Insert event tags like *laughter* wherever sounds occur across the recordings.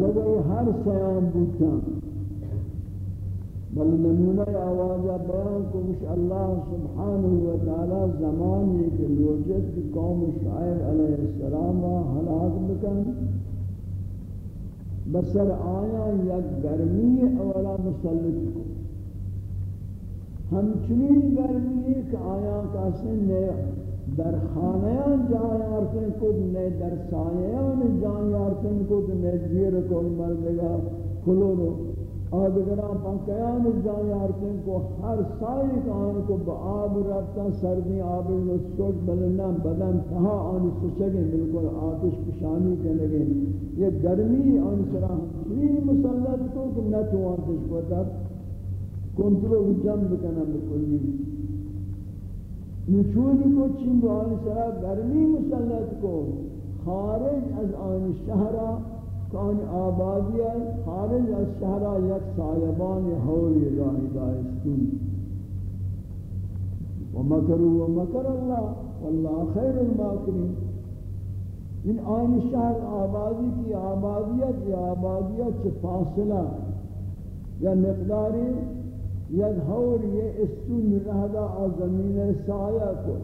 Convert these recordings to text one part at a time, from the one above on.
لگئی ہر سیام بوتا بل نمونہ آواز بیان کو مش اللہ سبحانہ و تعالی زمان یہ کہ لوجت کی قوم شعیب علیہ السلام ہلاک بکن۔ بسر آیا یک گرمی اولا مسلط کو۔ ہمچنین گرمی کہ آیا کسی نے در خانیان جان یارتن کو نے در سایان جان یارتن کو نے زیر کو مردگا کلورو آدگران پنکیان جان یارتن کو ہر سائی کان کو بآب رفتا سردی آب نسوٹ بلنا بدن تہا آن سچگیں بالکل آتش پشانی کے لگے۔ یہ گرمی آن سرا ہمچنین مسلط کو کہ نہ آتش کو تب کنٹرول جنب کنا بکلی۔ نچونی کو چنگ آن سرا گرمی مسلط کو. خارج از آن شہرہ کان آبادی ہے خارج از شہرہ یک سایبان حولی راہی دائستون ومکروا ومکر اللہ واللہ خیر الماکرین. ان آن شہر آبادی کی آبادیت، یا آبادیت سے فاصلہ یا مقداری یدھور یہ استون رہدا زمین سایہ کو.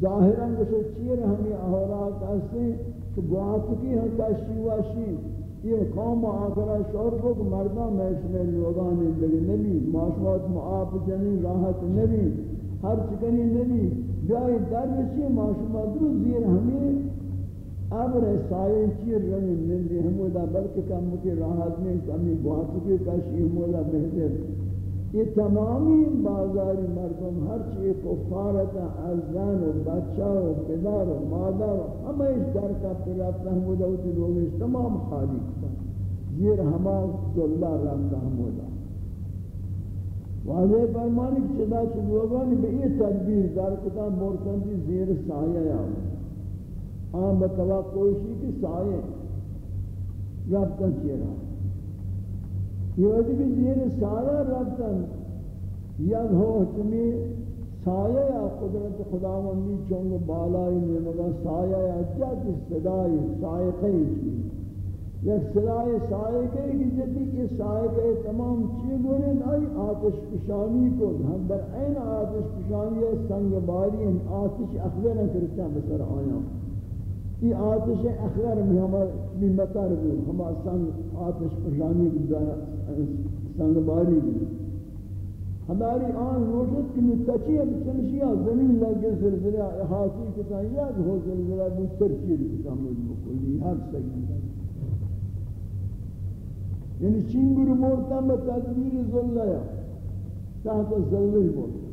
ظاہراً گوشو چیر ہمیں احورات ایسے کہ گوات کی ہم کشی واشی. یہ قوم آخرہ شور کو کہ مردہ محشم لوگان لگے نبی معاشوات معاف جنی راحت نبی ہر چکنی نبی جائے در رسی معاشوات درو زیر ہمیں ابر سائے چیر رنگ نندی ہمودا بلکہ کم کی راحت میں کمی بہت کی کشی ہمودا بہتر یہ تمامی بازاری مردم ہر چیز کفارتا از و بچہ و پدر و مادر و ہمیں اس در کا پر رفتا ہمودا ہوتی لوگ تمام خالی کتا زیر ہما ذلہ رفتا ہمودا واضح فرمانی چدا چلوگانی بئی تدبیر در کتا مرتندی زیر سایہ آمد آن بتوا کوشی کی سائے ربطن چیرا یہ وقت کہ زیر سایہ ربطن یک ہو چمی سایہ یا قدرت خداوندی چونگ بالائی نمگا سایہ یا جد صدای سایہ قیل چی یک صدای سایہ کئی کہ جدی کہ سایہ کئی تمام چی گونے آئی آتش پشانی کو۔ ہم در این آتش پشانی سنگ باری آتش اخبر کرتا بسر آیا۔ یہ آتش اخیر میں ہمارا مطر بھی ہمارا سنگ آتش پرانی سنگ باری بھی ہماری آن روشت کی متچی ہے بچنشیہ زمین لگے زلزلہ احاطی کتا یک ہو زلزلہ بستر چیر کتا مجھو کلی ہر سگن یعنی چنگر مورتا میں تدبیر ظلہ تحت ظلہ مورتا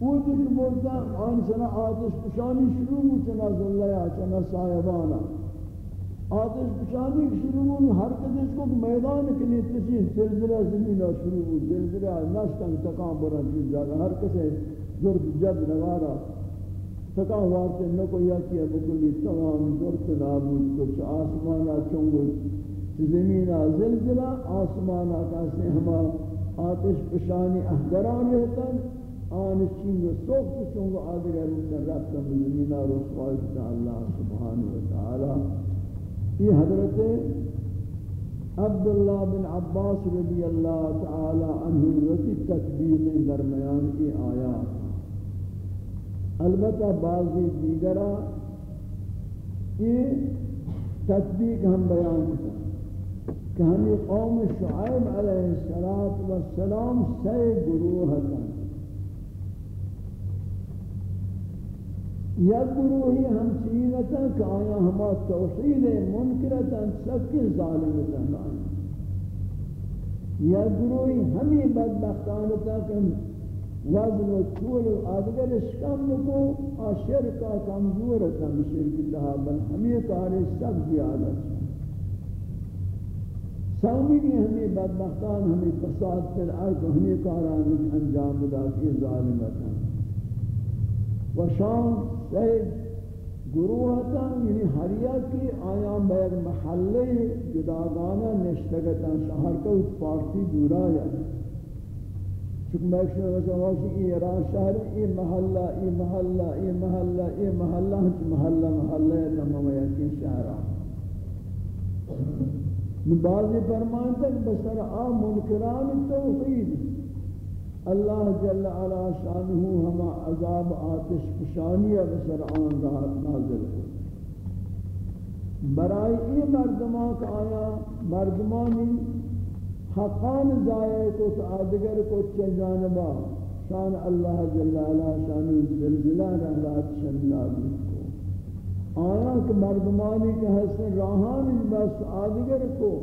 وہ دیکھ بولتا آن سنا آتش پشانی شروع ہو چنا ذلیا چنا صاحبانا آتش پشانی شروع ہو ہر قدس کو میدان کے لیے تسی زلزلہ زمین شروع ہو زلزلہ نشتن تکان برن چیز جاگا ہر کسے زرد جد نوارا تکان وارتے نکو یکی بکلی تمام زرد نابود کچھ آسمانا چونگو زمینہ زلزلہ آسمانا کسی ہما آتش پشانی احگران رہتا آن چین و سوخت چون و آدگر من رفتن بزمین رسوائی کتا اللہ سبحانہ وتعالی یہ حضرت عبداللہ بن عباس رضی اللہ تعالی عنہ وتی تطبیق درمیان کی آیات البتہ بعضی دیگرہ یہ تطبیق ہم بیان کرتا کہ ہمیں قوم شعیب علیہ السلام سے گروہ ہیں یا گروہی ہم چیزتا کہ آیا ہما توحید منکرتا سکی ظالمتا آیا یا گروہی ہمیں بدبختانتا کہ وزن و طول و آدگر اشکم کو آشرکا کمزورتا مشرک تہا بل ہمیں کاری سب زیادہ سومی بھی ہمیں بدبختان، ہمیں فساد پر عرض ہمیں کاران انجام دا کی ظالمتا و شام سید گروہ تا یعنی ہریا کی آیا بیر محلے جداگانا نشتگتا شہر کا اس پارتی دورا یا چکہ میں شہر رسول اللہ کہ ایران شہر ای محلہ ای محلہ ای محلہ ای محلہ ہنچ محلہ محلہ ہے، تمام یکی شہرہ بعضی فرمانتا کہ بسر آ، منکران توحید۔ اللہ جل علا شانہ ہما عذاب آتش پشانی بسر آن راحت نازل ہو۔ برائی ای مردمان کا آیا مردمانی حقان ضائع کو آدگر کو چھ جانبا، شان اللہ جل علا شان زلزلہ رحلات شنلازی آیا کہ مردمانی کے حسن راہان بس آدگر کو،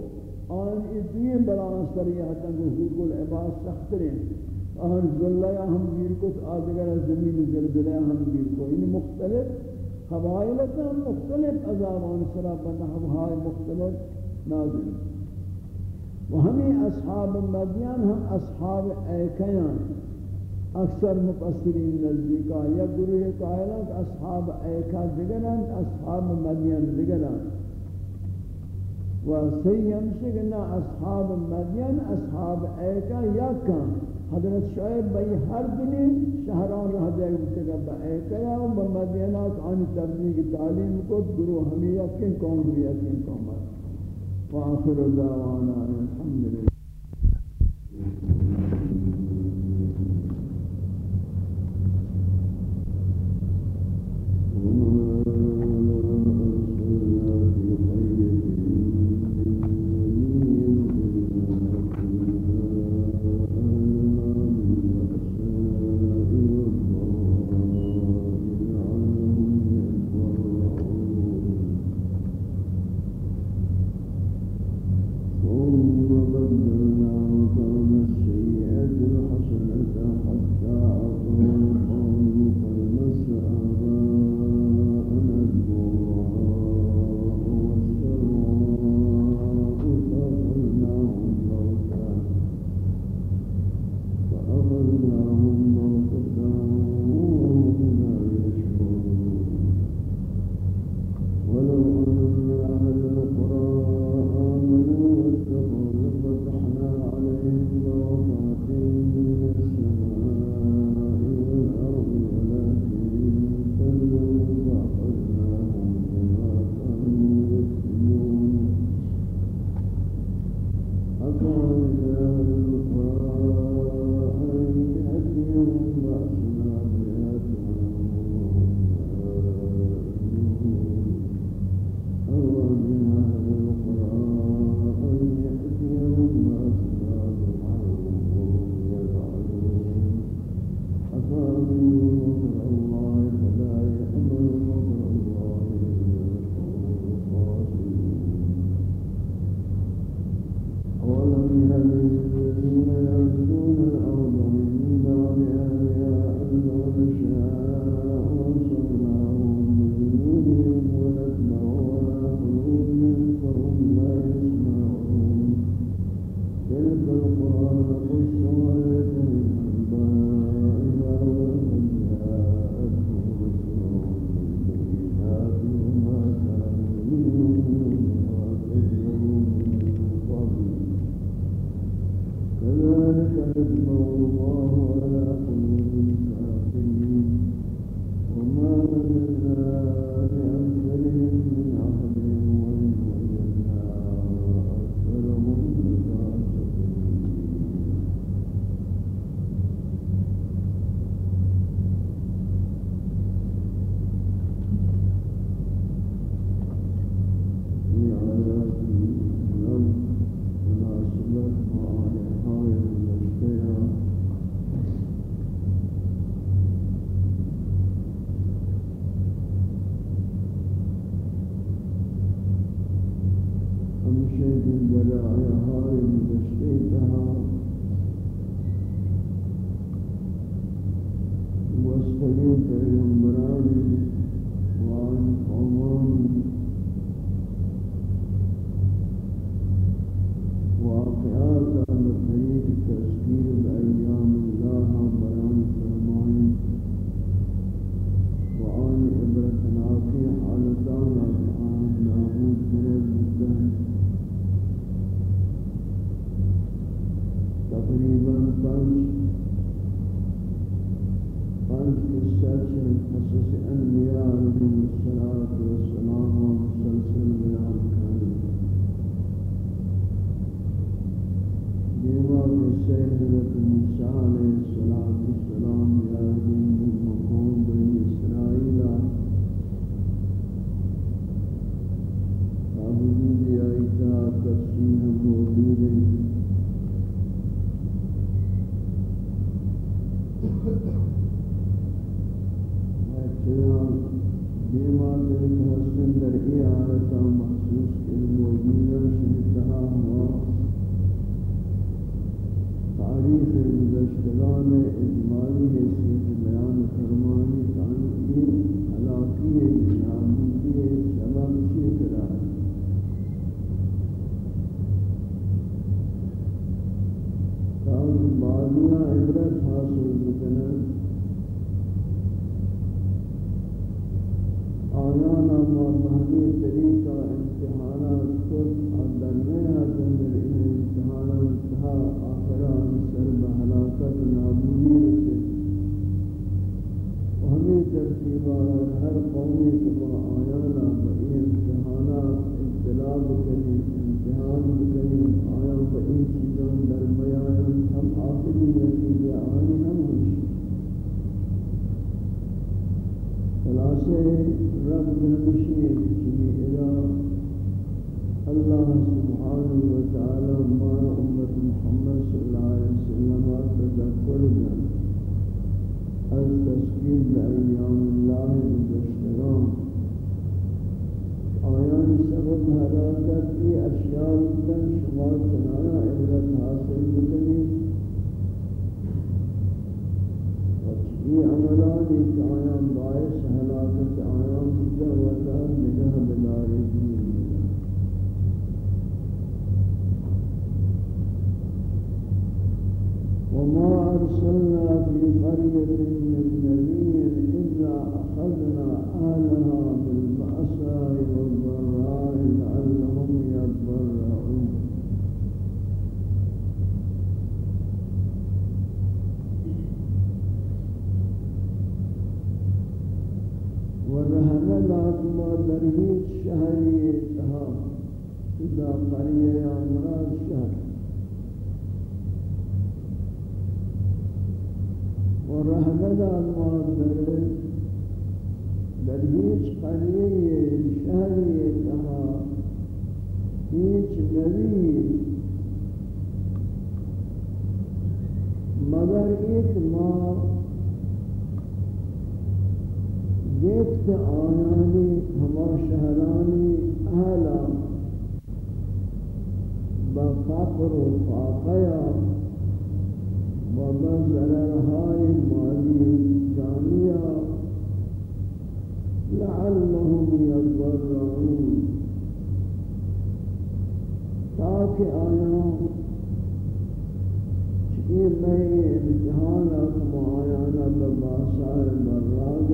آن اتنی بلان سریعتا کہ حقوق العباد سخت رہیں آن ذلہ ہم گیر کو آدگر زمین زلزلہ ہم گیر کو ان مختلف حوائلتا مختلف عذابان سرا بنحوہائی مختلف نازل۔ و ہمیں اصحاب مدیان ہم اصحاب ایکیان اکثر مفسرین نزدیکا یا گروہ قائلان اصحاب ایکا دگران اصحاب مدین دگران و سیم شکنا اصحاب مدین، اصحاب ایکا یا کام حضرت شعیب بھئی ہر دنی شہران رہ جائے گا با ایکا یا و مدینات آنی تبلیغ تعلیم کو گروہ ہمیں یقین قوم ہوئی یقین قوم سے رب نمشی جمی الہ اللہ سبحانہ وتعالی مار امت محمد صلی اللہ علیہ وسلم تذکر جانا از تسکیر بایام اللہ مجھتران آیان سبب حلاکت کی اشیاء بکن شما چنانا عبرت حاصل بکنی و چی عملانی که آیان باعث ملاکت آیان بودتا وطا نگاہ بداری دیر وما أرسلنا في قرية من نبي إلا أخذنا پرویز شہری تہا خدا پریے آمران شہر اور رحمت آزماد درے درویش قریے شہری تہا هیچ نبی کہ آیا یہ میں امتحان اکم آیا نا بباسا براغ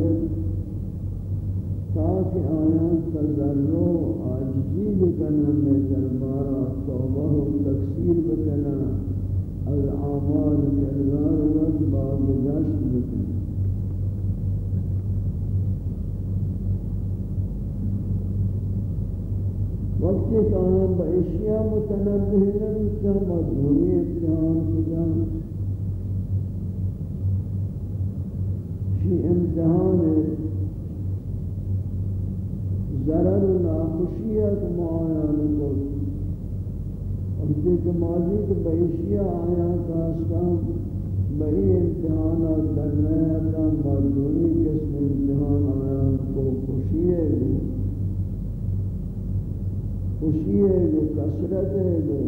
تاکہ آیا تذرو آجزی بکنا میں دربارہ توبہ و تکثیر بکنا از آمال کردار وقت باب جشن اشیاء متنبه نبوتا با دوری امتحان کجا شی امتحان زرر و ناخوشیت معایان کو امتی کے ماضی کے بحشیہ آیا کاستان بہی امتحانات درنیتا مظلومی مزدوری قسم امتحان آیا کو خوشی ہے خوشی ہے جو کثرت ہے جو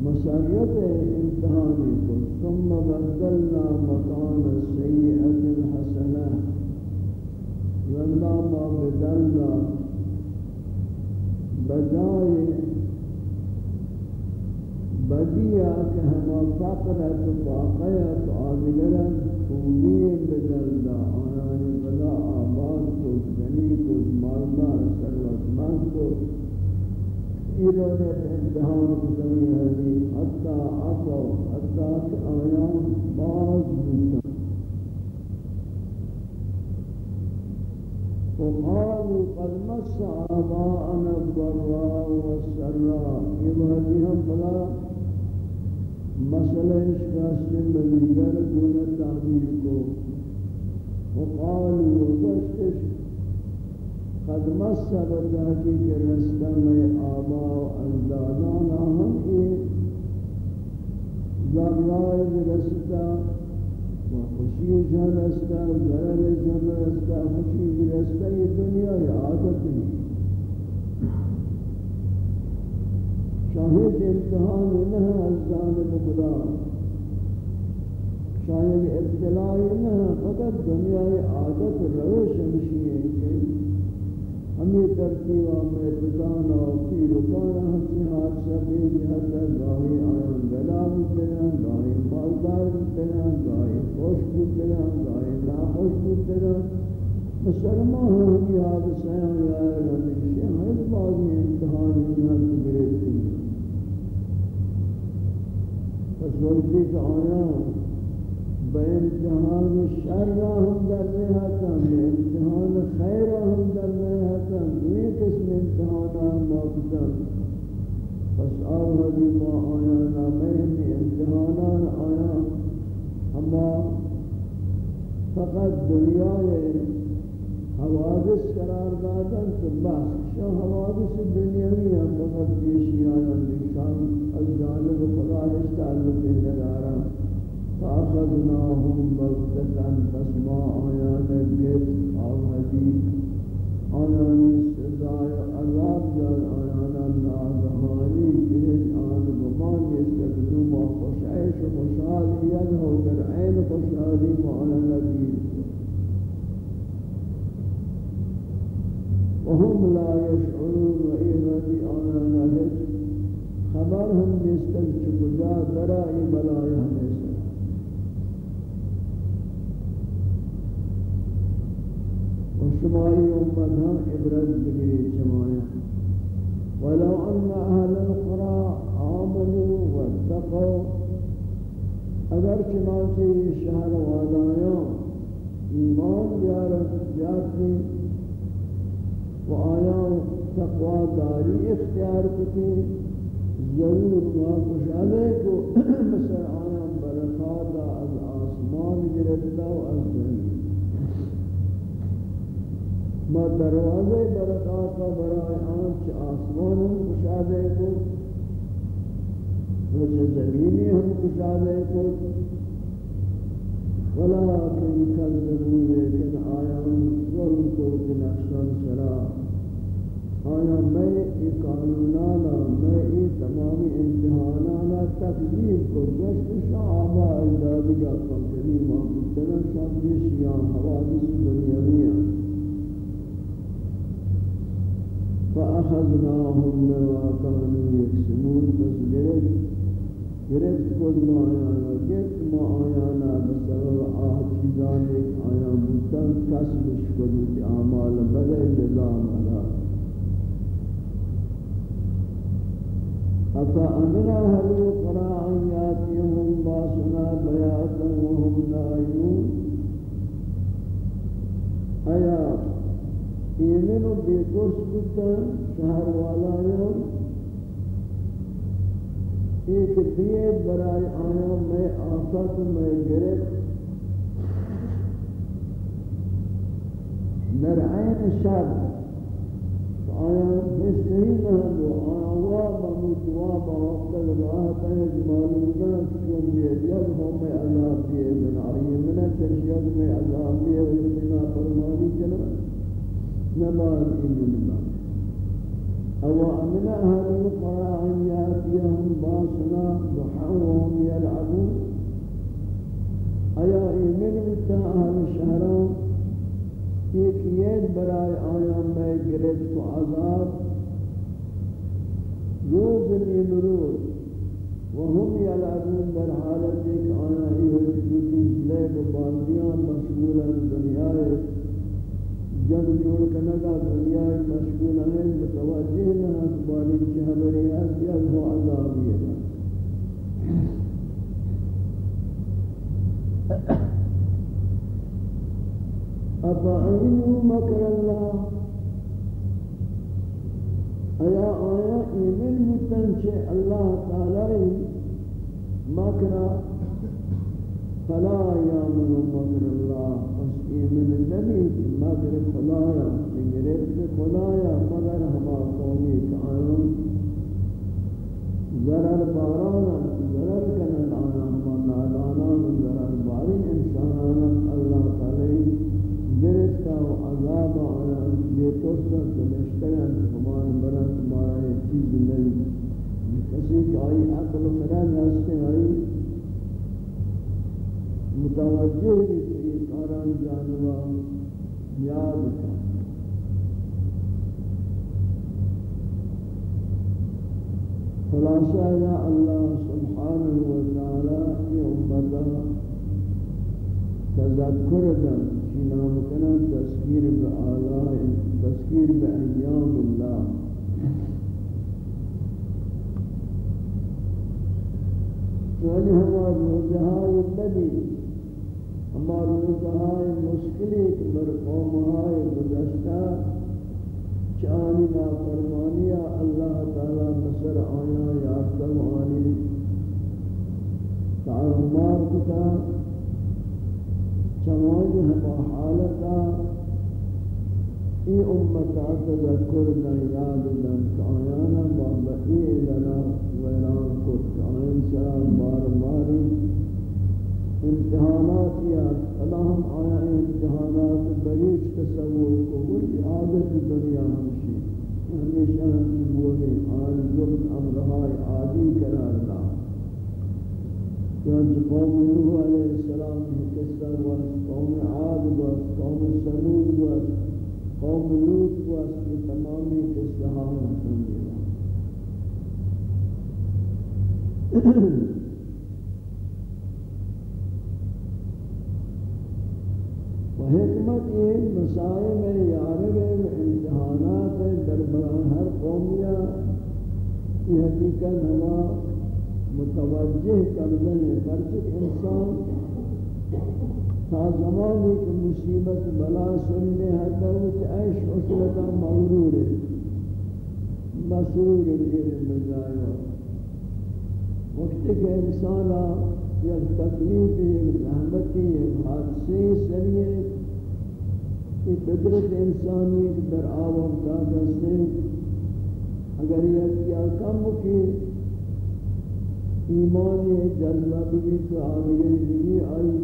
مسرت ہے امتحانی کو ثم بدلنا مکان سیئت الحسنہ واللہ بدلنا۔ بجائے بدیا کہ ہم فقرت واقعت عاملہ خوبی بدلنا۔ آنان بلا آباد کو زنی کو مالدار۔ ایمان کو ایرانیت امتحان بکنی حضی حتی عطا حتی کہ آیان باز بودتا وقالوا قد مس آباءنا الضراء والسراء۔ إبادي هم فلا مسئلہ اشکاسن بلیگر گونہ تعبیر کو۔ وقالوا وقشتش قد مصد ذاتی کے رسلم آبا و ازدادان آہم کی زبرائز رسلہ و خوشی جن رسلہ و ضرر جن رسلہ خوشی رسلہ یہ دنیا یہ عادت ہی شاہد امتحان انہا ازدان مقدا شاہد ابتلائی انہا فقط دنیا عادت روش مشیئے کے ہمیں ترتیب میں بدانا پیر کانا ہنسی حادثہ بید حضرت، گاہی آیان گلا بودتنا گاہی مالدار بودتنا گاہی خوش بودتنا گاہی ناخوش بودتنا مسلمان ہمی حادثہ ہیں یا رہا ہر بازی امتحان انہاں سے گرفتی. پس وقتی کہ آیان بے امتحان شر ہم در رہا تھا بے امتحان خیر ہم در رہا تھا یہ قسم امتحانات موقتا پس آوہ آوہدی ما آیا نامین امتحانات آیا ہما فقط دنیا حوادث قرار دادن تو بس شو حوادث دنیاوی ہم فقط پیشی آیا، نشان، از جانب خدا، اس تعلق ندارا فأخذناهم بغتة فسما آيان الجد آهدي آيان السزاء عذاب جار آيان النازحاني كهد آن بمان يستقلوا ما خشعش خشالي يدهو درعين خشالي معنا نبيل وهم لا يشعرون وإذا بآيان هج خبرهم يستقلوا جار برائي بلايهم نسل امت ہم عبرت بگری چمایا ولو ان اہل القرى آمنوا واتقوا اگر چنانچہ یہ شہر والایاں ایمان بیارت بیارتی و آیا تقوی داری اختیار کتی، ضرور ما خوشحالے کو *clears throat* مثل آیا برکات از آسمان گرفتا و از زمین ما دروازے برکات کا برائے آنچ آسمان ہم کشادے کو وجہ زمینی ہم کشادے کو۔ ولیکن کذبوا لیکن آیا ظلم کو جنکشن سرا۔ آیا میں ای قانونانا، میں ای تمامی امتحانانا تقدیر کو جشت شعبہ اجدادگا فکری یعنی محبتنا شاملی شیعان حوادث دنیاویاں فأخذناهم بما كانوا يكسبون. بس گرفت گرفت خود ما آیانا گرفت ما آیانا بسبب آه چیزان ایک آیا بودتن کسبش کدوت اعمال بدل نظام ادا أفأمن أهل القرى أن يأتيهم باسنا بياتا وهم نائمون أيا ایمن و بیتوش بودن شهر والایان ایک بیت برای آیا، میں آفت میں گرفت در عین شب آیا حسنی نهدو آیا وابا متوابا وقت راحت ہے معلوم چون بید ید ہم میں عذاب دیئے من آئی من تشید میں عذاب دیئے و اتنا فرمانی نبال إلا أو أمن أهل القرى أن يأتيهم باسنا ضحى وهم يلعبون أيا إيمن بتا أهل الشهران ایک یہ برائے آیا میں گرفت و عذاب؟ روز من روز وهم يلعبون در حالت ایک آیا ہی ہوتی لیب باندیاں مشغولا دنیا ہے جب جوڑ کنگا دنیا مشغول ہے متوجہ نہ اخباری چہبری ہے یا وہ عذابی ہے۔ أفأمنوا مكر الله أيا آية إيمان متنشئ الله تعالى مكر فلا يامن مكر الله من النبي ما در خدايا من غير خدايا ما در هما قومي كانوا زرر باران زرر كان الان ما نالان زرر بارين انسان الله تعالى گرفتا و عذاب آنها یه توسط دمشتگان همان برند ما را یه چیز نمی کسی که آیی عقل و خرد هستی آیی متوجه بیت کاران جانوا یاد کا خلاصہ یا اللہ سبحانہ وتعالی یہ امتا تذکر دن کی نام کنا تذکیر بآلاء تذکیر اللہ روزہائی بدی ہمارا روزہائی مشکلی بر قومہائی گزشتہ چانی نافرمانیہ اللہ تعالی مصر آیا یافتم آنی. تعلمات کتا چمانی ہما حالتا ای امتا تذکر دن یاد دن کآیانا بابئی لنا ویران کت کآیان سران بار ماری امتحانات یا اللہم آیا امتحانات بریچ تصور کو وہی عادت دنیا ہمشی ہمیشہ ہم بولے آن ضبط امرہائی عادی قرار دا چونچہ یعنی قوم نوح علیہ السلام کی قصہ was قوم عاد was قوم سمود was قوم لوت was یہ تمامی قصہ ہم سن دیا یہ مسائل میں یارب امتحانات دربران ہر قومیہ یہ حقیقت ہما متوجہ کردن پرچک انسان تا زمان ایک مصیبت بلا سننے حتی کہ عیش عسرتا مغرور ہے۔ مسرور الہر مجائے وقت کہ انسانا یک تکلیف یک زحمتی یک حادثی سریع کہ فطرت انسانی در آوام دادا سے اگر یہ کیا کم کی ایمان جلوہ بھی تو آگے بھی آئی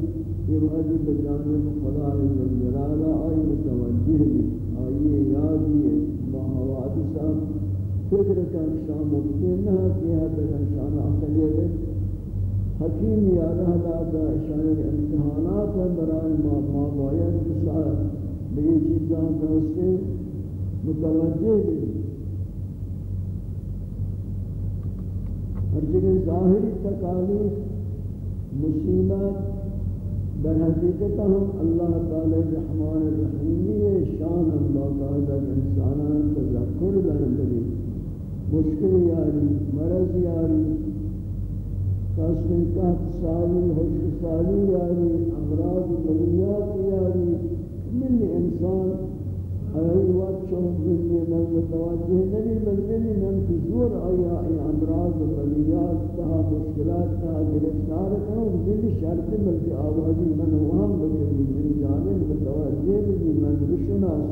یہ وحدی بجانب خدا جلالہ آئی متوجہ بھی آئی یاد بھی با حوادثہ فکر کا شام ممکن نہ کہ ہے بلا شان عقلی حکیم یا رہا دا شان امتحانات برائے ما باید بسار بئی چیزاں دوستے متوجہ بھی ہر جگہ ظاہری تکالیف، مصیبت، در حقیقت ہم اللہ تعالی رحمان الرحیمی شان اللہ تعالی انسانان تذکر دن بلی مشکل یاری، مرض یاری قسم قحط سالی حشق سالی یاری، امراض بلیات یاری۔ من انسان ای وقت چون من من متوجه نبی من من من زور آیا ای امراض و بلیات، تها مشکلات، تها گرفتار کنم. من شرط بلکہ آوازی من وهم بکنی من جانب متوجه بی من بشناس.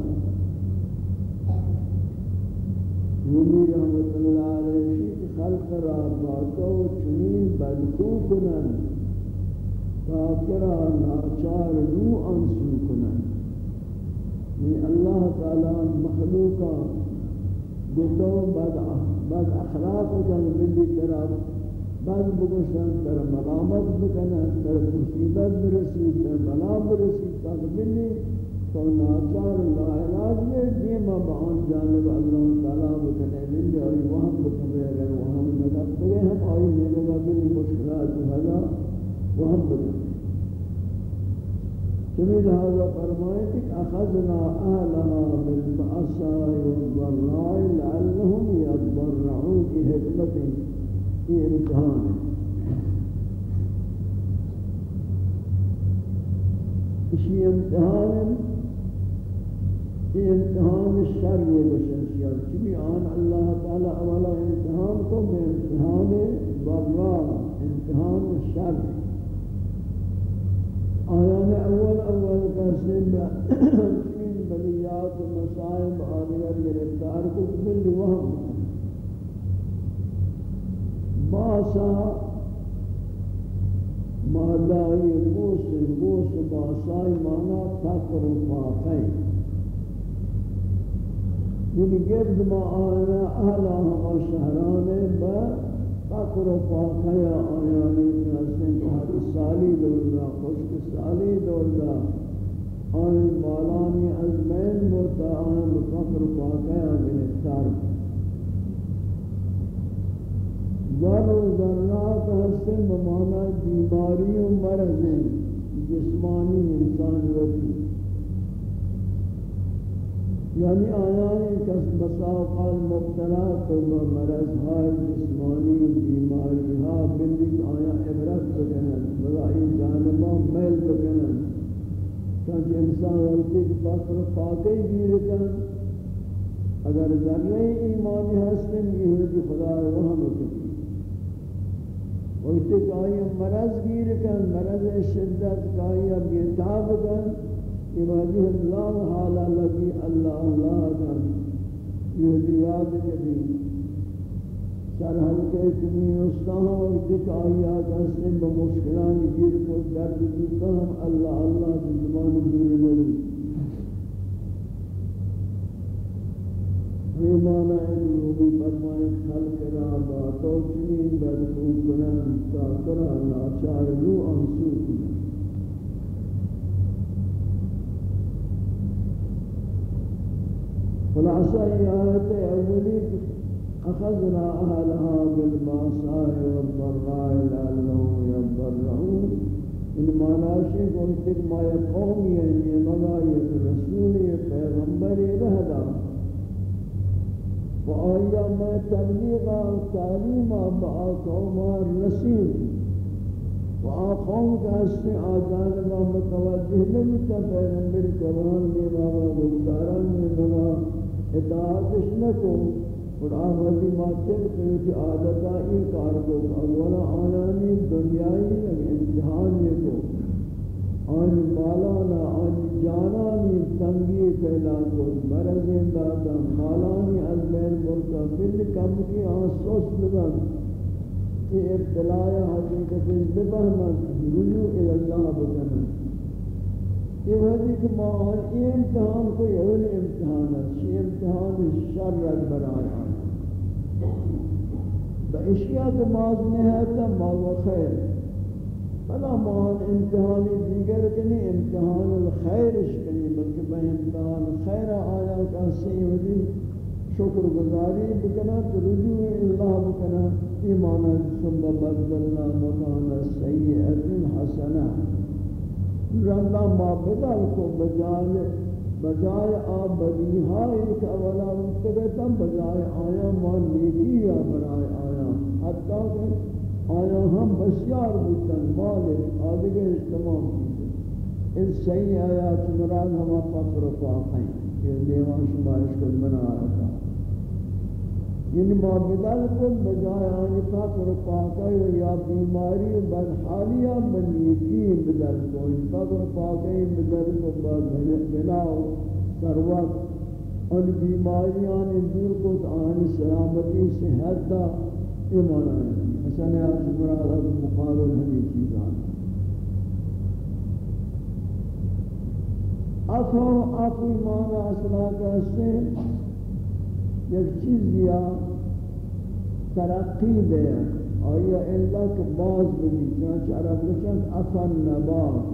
یومی رحمت اللہ علیہ خلق را باتو چنین بدخو کنن کافرہ ناچار رو انسو کنن. یہ اللہ تعالی مخلوقا گتو بعد بعد اخلاق کا ملی طرف، بعد بگوشن، در ملامت بکنن در مصیبت برسید در ملام برسید تا ملی تو ناچار لا علاج میں دیما بہان جانب اللہ تعالی بکنے ملی اور وہاں بکنے اگر وہاں نگا تو ہم آئی نگا ملی مشکلات ہزا وہاں بکنے چمی لہذا فرمائے کہ أخذنا اہلها بالبعصائی والضرائی لعلهم یضرعون کی حکمت یہ امتحان ہے اسی امتحان یہ امتحان شر یہ بشنسیات چمی آن يعني اللہ تعالی أولا امتحان کو میں امتحان برا امتحان شر آیان اول اول قسم چین بلیات و مسائب آنیت گرفتار کو کل وهم. باسا مادائی بوس بوس باسائی مانا تقر فاقی. یعنی گرد ما آنا اہلا ہما شہرانے با فقر و پاکیا آیانی کہستیں کہ ہر سالی دولدا خشک سالی دولدا آن بالانی از بین بوتا آن فقر و پاکیا گرفتار ذر و ذرات ہستیں بمانا بیماری و مرض جسمانی انسان رکھی یعنی آیانی کس بساقات مبتلا تو مرض های جسمانی و بیماری ها بندی آیا عبرت بکنن بلائی جانبا میل بکنن چونکہ انسان وقتی کہ فقر پاکی گیر کن اگر ذرہ ایمانی ہستن یہ ہوئی خدا وہم کنی وقتی کہ آیا مرض گیر کن مرض شدت کا آیا بیتاب کن یہ واجی اللہ حالا لگی اللہ اللہ کن یہ دیاد کبھی سرحل کے تمی استاہ وقتی کہ آیا کسن بمشکلان گیر کو درد دیتا ہم اللہ اللہ زمان دور ملو۔ ایمانا علومی فرمائے، خلق را با توچنین بدخو کنن تاکرا ناچار رو انسو کنن۔ خلاصہ یہ آیت اولی أخذنا اہلہا بالباساء والضراء لعلهم یضرعون ان معناشی کو تک ما یہ قوم یہ ملا یہ رسول یہ پیغمبر یہ رہدا و آیا میں تبلیغ و تعلیم با قوم رسول وآقوم كأسن آدان ما متوجه لم تفعل من القرآن لما وقدارا لما اطاعتش نکو قرآن وزی ماتب کہ عادتا یہ کار کو اولا آنانی دنیای یعنی امتحان یہ کو۔ آن مالانا آن جانانی تنگی پیدا کو۔ مرض دادا مالانی از بین برتا بل کم کی آن سوس لگن کہ ابتلاء حقیقت ببہمن رجوع الاللہ بکنن یہ وحدی کہ ماہر یہ امتحان کو اول امتحان ہے یہ امتحان شر رد برائے آنا با اشیاء کے مازنے ہے تا ماغو خیر۔ فلا مان امتحانی دیگر کنی امتحان الخیرش کنی بلکہ بہ امتحان خیر آیا کہ کا سیودی شکر گزاری بکنا تو رجوع اللہ بکنا ایمانا ثم بدلنا مکان السیئت الحسنہ رندہ ما بدل کو بجائے بجائے آب بدیہائی کہ اولا مستقیتم بجائے آیا ما نیکی یا برائے آیا۔ حتیٰ کہ آیا ہم بسیار بودن مالک آدھگے تمام چیزیں اس صحیح آیات مراد ہم فقر و فاقیں یہ دیوان شمارش کل بنا رہا یعنی یعنی ما بدل کن بجائے آنی فقر و فاقیں یا بیماری بدحالیہ بنیتی بدل کن. فقر و فاقیں بدل کن بناو سروت ان بیماریان دور کو آنی سلامتی صحت دا ایمان آئے حسن از مراد از مقابل ہمیں چیزان. افو افو ایمان اصلا کہتے ہیں یک چیز یا ترقی دے آیا اللہ کے باز بنی چنانچہ عرب لکھن افن نبات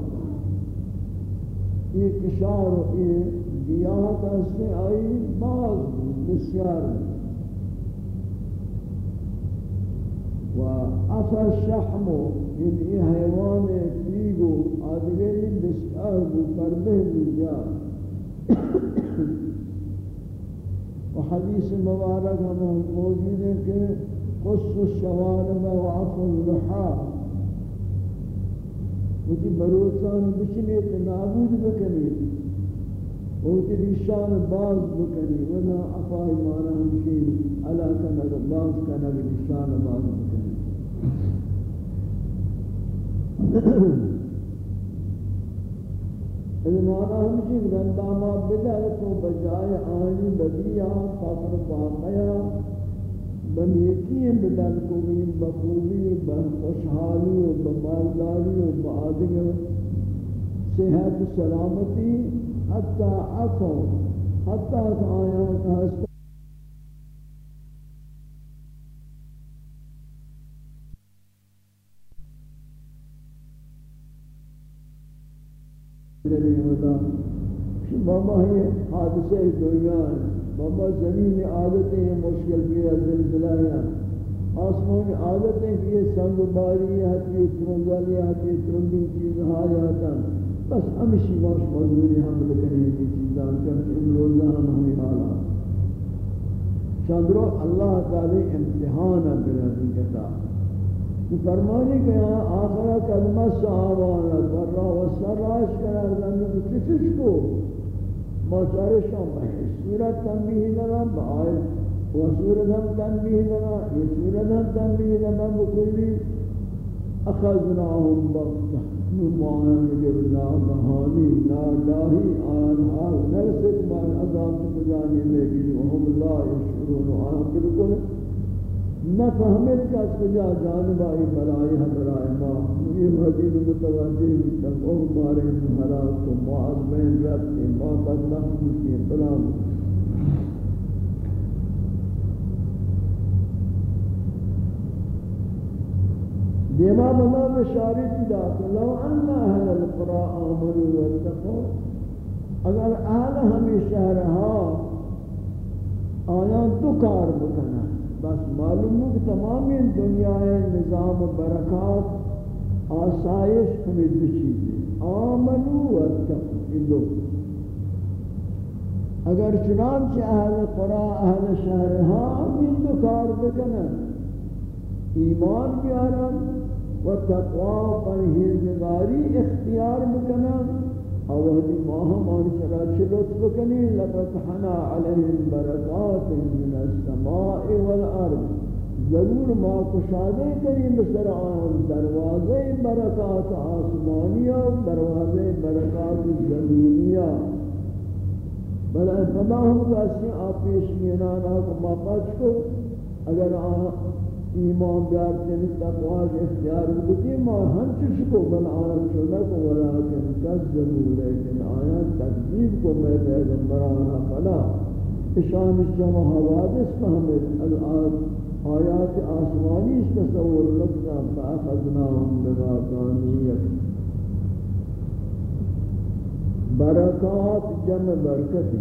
یہ کشار و یہ دیاہ کہتے آئی باز بسیار و افا شحمو این ای حیوان تیگو آدگری بسیار بو پرده بو جا و حدیث مبارک ہم موجود ہے کہ قص الشوارب و عفو اللحا۔ وہ وتی بروتان بچنیت نابود بکنی۔ وتی ریشان باز بکنی۔ ونا افای مانا ہمشی۔ علاقہ نگر باز کنگ ریشان باز بکنی۔ ایمان ہمشی گنداما بدل تو بجائے آنی بدیا فقر فاقیا بنیکی بدل کو بین بخوبی بخوشحالی و بمالداری و بعادی صحت سلامتی حتی عفو، حتی آیات ہستا بابا یہ حادثے دنیا بابا زمین عادتیں ہیں، مشکل بھی ہے، زلزلہ ہے۔ آسمان عادتیں کہ یہ سنگ باری ہے کہ ترنگالی ہے کہ یہ ترنگی چیز ہاں جاتا۔ بس ہمیشی باش مزدوری ہم لکنی کی چیزاں چونکہ ان روزہ ہم ہمیں حالا۔ چندرو، اللہ تعالی امتحان بلندی کتاب فرمانی کہ یہاں آخرہ کلمہ صحابانا ذرہ و سراش کرار زمین کسش کو موچار شام بہی سورت تنبیہ لنا بآئی و سورت ہم تنبیہ لنا یہ سورت ہم تنبیہ لنا بکلی اخذناہم بغتہ نمائن جبنا بہانی نالاہی آن حال نرسک بان عذاب سبجانی لے گی وهم لا يشعرون آن بالکل نہ فهمت کا کجا جانب آئی برائی برائے ما یہ مزید متوجہ تک او مارے حالات کو معاذ بین رب کے ما بدبخت کی فلان دیما بنا بشارت دات لو ان اهل القرى امنوا واتقوا، اگر اهل ہمیں شہرها ہاں، آیان دو کار بکنن بس معلوم ہے کہ تمام دنیا ہے، نظام برکات، آسائش ہمیں دو چیزیں۔ آمنو و اتقو اگر چنانچہ اہل قرآ اہل شہر ہاں ان دو کار بکنن۔ ایمان بیارن و تقوی پرہیزگاری اختیار بکنن۔ اوہدی ماہم آن سرا چلوت بکنی؟ لفتحنا علیہم برکات من السماء والارض. ضرور ما کشادے کریم بسر آن دروازے برکات آسمانیہ دروازے برکات زمینیہ بل فما ہم کسی آپ پیشمینانا کو ما پچ کو اگر آن ایمان بیار چنی تقوی اختیار بکتی ما ہم چش کو بل آیت شدہ کو ولیکن کذبو لیکن آیت تکذیب کو میں پیغمبرانا فلا. اشان شما حوادث فهمت از آیات آسمانی اس تصور لکتا فاخذناهم بما کانیت برکات جمع برکتی.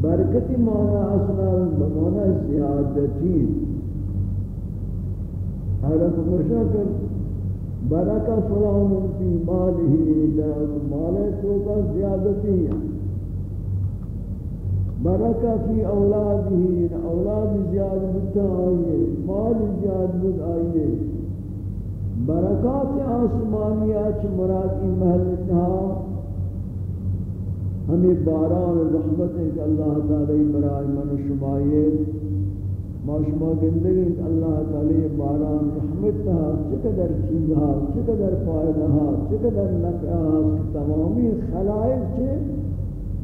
برکتی مانا اصلا بمانا سیادتی حضرت مرشا کہ برکہ فلان فی مالی در مال تو کا زیادتی ہے۔ برکہ فی اولادی اولاد زیاد بتا آئیے، مال زیاد بد آئیے۔ برکات آسمانیات مراد کی محلتہ ہمیں باران رحمت ہے کہ اللہ تعالی برائے من شمائے۔ ما شما گندگی کہ اللہ تعالی باران رحمت تھا چقدر چیزها چقدر فائدها چقدر نفعها تمامی خلائق چھے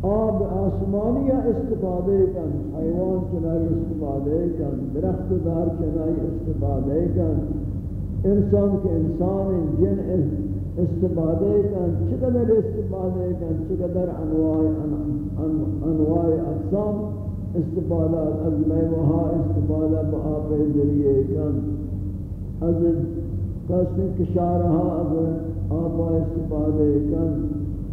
آب آسمانی استفادے کن، حیوان چنائی استفادے کن، درخت دار چنائی استفادے کن۔ انسان کے انسان جن استفادے کن چقدر استفادے کن چقدر انواع انواع اقسام استفادہ، از میوہا استفادہ بآب ذریعے کن۔ از قسم کشارہا، از آبا استفادے کن۔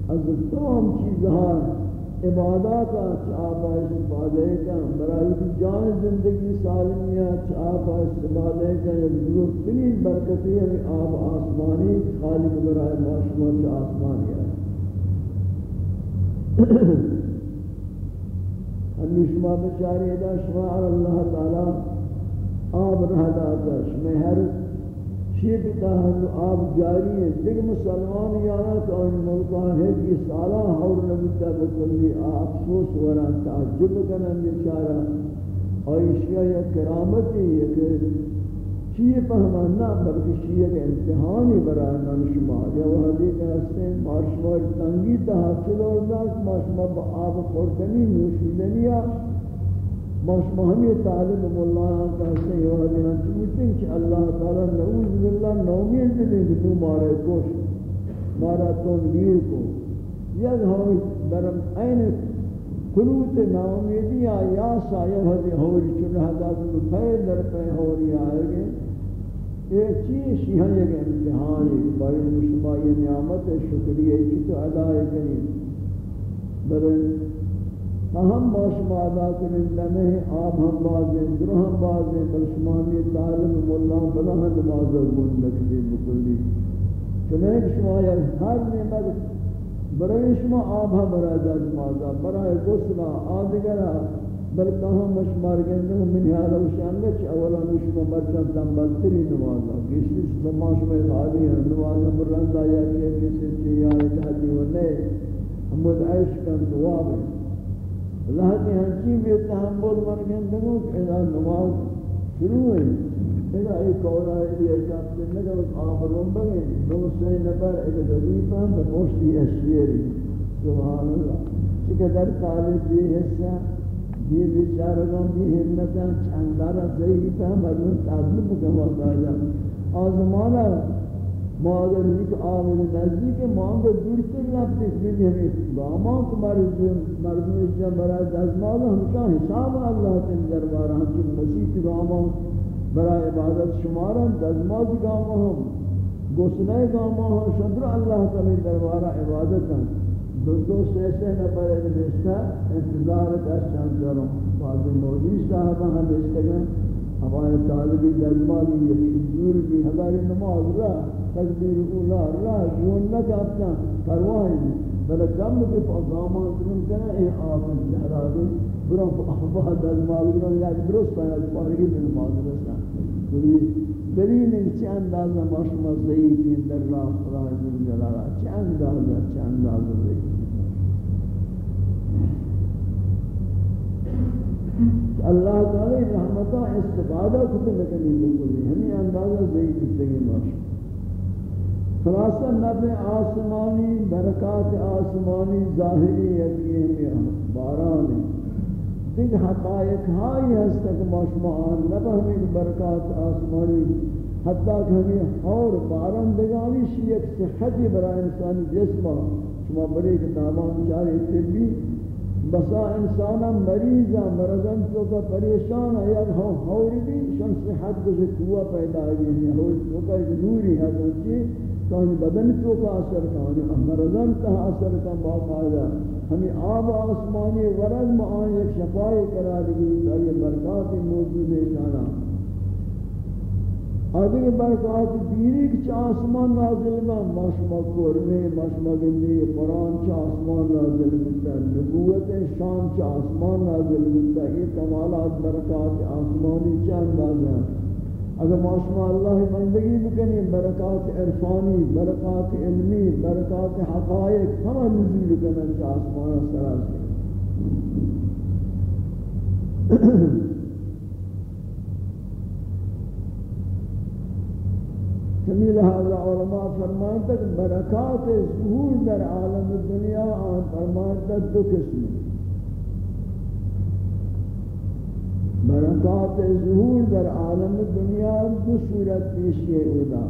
از تمام چیزہاں عبادات آپ استفادے کا برای کی جان زندگی سالمیت آپ استفادے کا، ایک ضرور تنین برکتی ہے آپ آسمانی، خالق برای معاشمت آسمانی ہے۔ ہمی شما بچاری دا شما اللہ تعالی، آب رہ داتا شما ہر شید تاہن آب جاری ہے دیکھ مسلمان یانا کہ ان ملکان ہے کہ سالہ حور نبیتا بکلی افسوس وران تعجب کنن بیچارا اور اشیاء یا کرامتی ہے کہ چیئے فہمانا بلکہ شیئے کے امتحانی برای من شما یا وہ حدیث ہستے ہیں مارشما تنگی تحصیل اور داست مارشما با آب خوردنی نوشیدنیا ماشما ہم یہ تعلیم مولانا کہتے ہیں اور ہم چوتے ہیں کہ اللہ تعالی نعوذ باللہ نومید دے کہ تو مارے کوش مارا تنگیر کو. یک ہوئی درم این قلوت نومیدی یا سایہ حدی ہوری چون حداد پہ در پہ ہوری آئے گے ایک چیز شیہاں ایک امتحان ایک باید شما نعمت شکریہ کی تو ادا کریں بلن ہم با شما ادا کریں لمحے آب ہم بازیں درہ ہم بازیں بل تعلیم مولا بلا ہم نماز گون لکھتے بکلی چنانچہ شما یا ہر نعمت برای شما آب ہم برای نماز برای غسلہ آدگرہ، بلکہ ہم مشمار گندے ہم من حال وشانگے چھ اولا نشما برچان تنبلتری نمازا کسی سما شما خالی ہیں نمازا برندہ یا کسی تیاری تحتی و نئے۔ ہم مدعیش کن دواب اللہ نے ہنچی میں تحمل مرگن دمو کہ ادا نماز شروع ہوئی ادا ایک قولا ایدی ایجاب سے نگا بس آخرون بگئے دو سی نفر ایدی دلیفہ بموشتی اشیری سبحان اللہ چقدر طالب بھی حصہ بھی بیچارگان دی حمدتاں چندارہ ضعیفہ مردم تعظیم بکم وقت آجا آزمانہ آزمانا مادر ذکر آمد نزدیک مانگ دورتر رفتی بھی ہمیں بامان کو مردم اس جا برای دزمالا ہمشا حساب اللہ تن دربارا ہمچن مسیح گامان برای عبادت شمارا دزمال گامان ہم۔ گسنے گامان ہم شدر اللہ تعالی دربارا عبادت ہم دو دو سے سے نفر نوشتا انتظار کا شان کروں۔ بعض موجی صاحب ہم نوشتگا ہمارے طالبی جذبانی یہ شجور بھی ہماری نماز را تکبیر اولا را جون نہ کرتا پرواہ نہیں بل کم کے پیغامان کرن کرے اے آپ زہرا دے برو احبا جذبال کرن یا درست ہے پارگی نماز رسا دلیل ہے چه اندازه ما شما ضعیفین در راه خدا جلاله چه اندازه چه اندازه ضعیف اللہ تعالی رحمتہ استفادہ کتے لکنی بکلی ہمیں اندازہ ضعیف زندگی ماشا خلاصہ نبع آسمانی، برکات آسمانی، ظاہری یکی ہمیں بارانی دیکھ حقائق ہائی ہستا کہ ماشما آن نبع ہمیں برکات آسمانی، حتیٰ کہ ہمیں اور باران دگانی شیئک صحتی برای انسانی جسمہ شما بڑے کتابان چاری طبی بسا انسانا مریضا مرضن تو کا پریشان ہے یعنی ہاں، یا ہوری بھی شان صحت کو سے قوہ پیدا ہوئی ہے ہو تو کا نوری ہے، تو چی؟ تو بدن تو یعنی ہاں، کا اثر کا مرضن کا اثر کا باقاعدہ ہمیں آب آسمانی ورد معان ایک شفائی کرا دی یہ برکات موجود ہے شانہ آدھے برکات دینی کی چا آسمان نازل میں ماشما قرمی ماشما گندی قرآن چا آسمان نازل ملتا نبوت شان چا آسمان نازل ملتا یہ کمالات برکات آسمانی چا انداز ہیں اگر ماشما اللہ بندگی بکنی برکات عرفانی برکات علمی برکات حقائق ہم نزول کرنا چا آسمان سراز چمی لہذا علماء فرمانتا کہ برکات ظہور در عالم دنیا آن فرمانتا دو قسم. برکات ظہور در عالم دنیا دو صورت پیشی اودا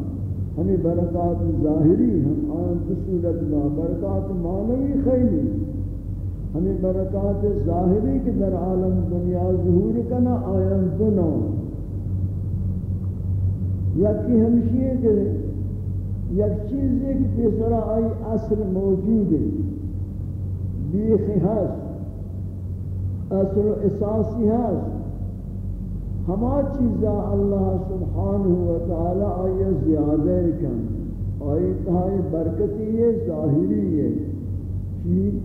ہمیں برکات ظاہری، ہم آن دو صورت دا برکات معنوی خیلی. ہمیں برکات ظاہری کے در عالم دنیا ظہور کنا، آیان دو نو یکی ہمشی ہے کہ یک چیز ہے کہ پیسرا آئی اصل موجود ہے بیخی ہست اصل و اساسی ہست ہما چیزا اللہ سبحانہ وتعالی آئی زیادہ کن. آئی تہائی برکتی ہے ظاہری ہے چی؟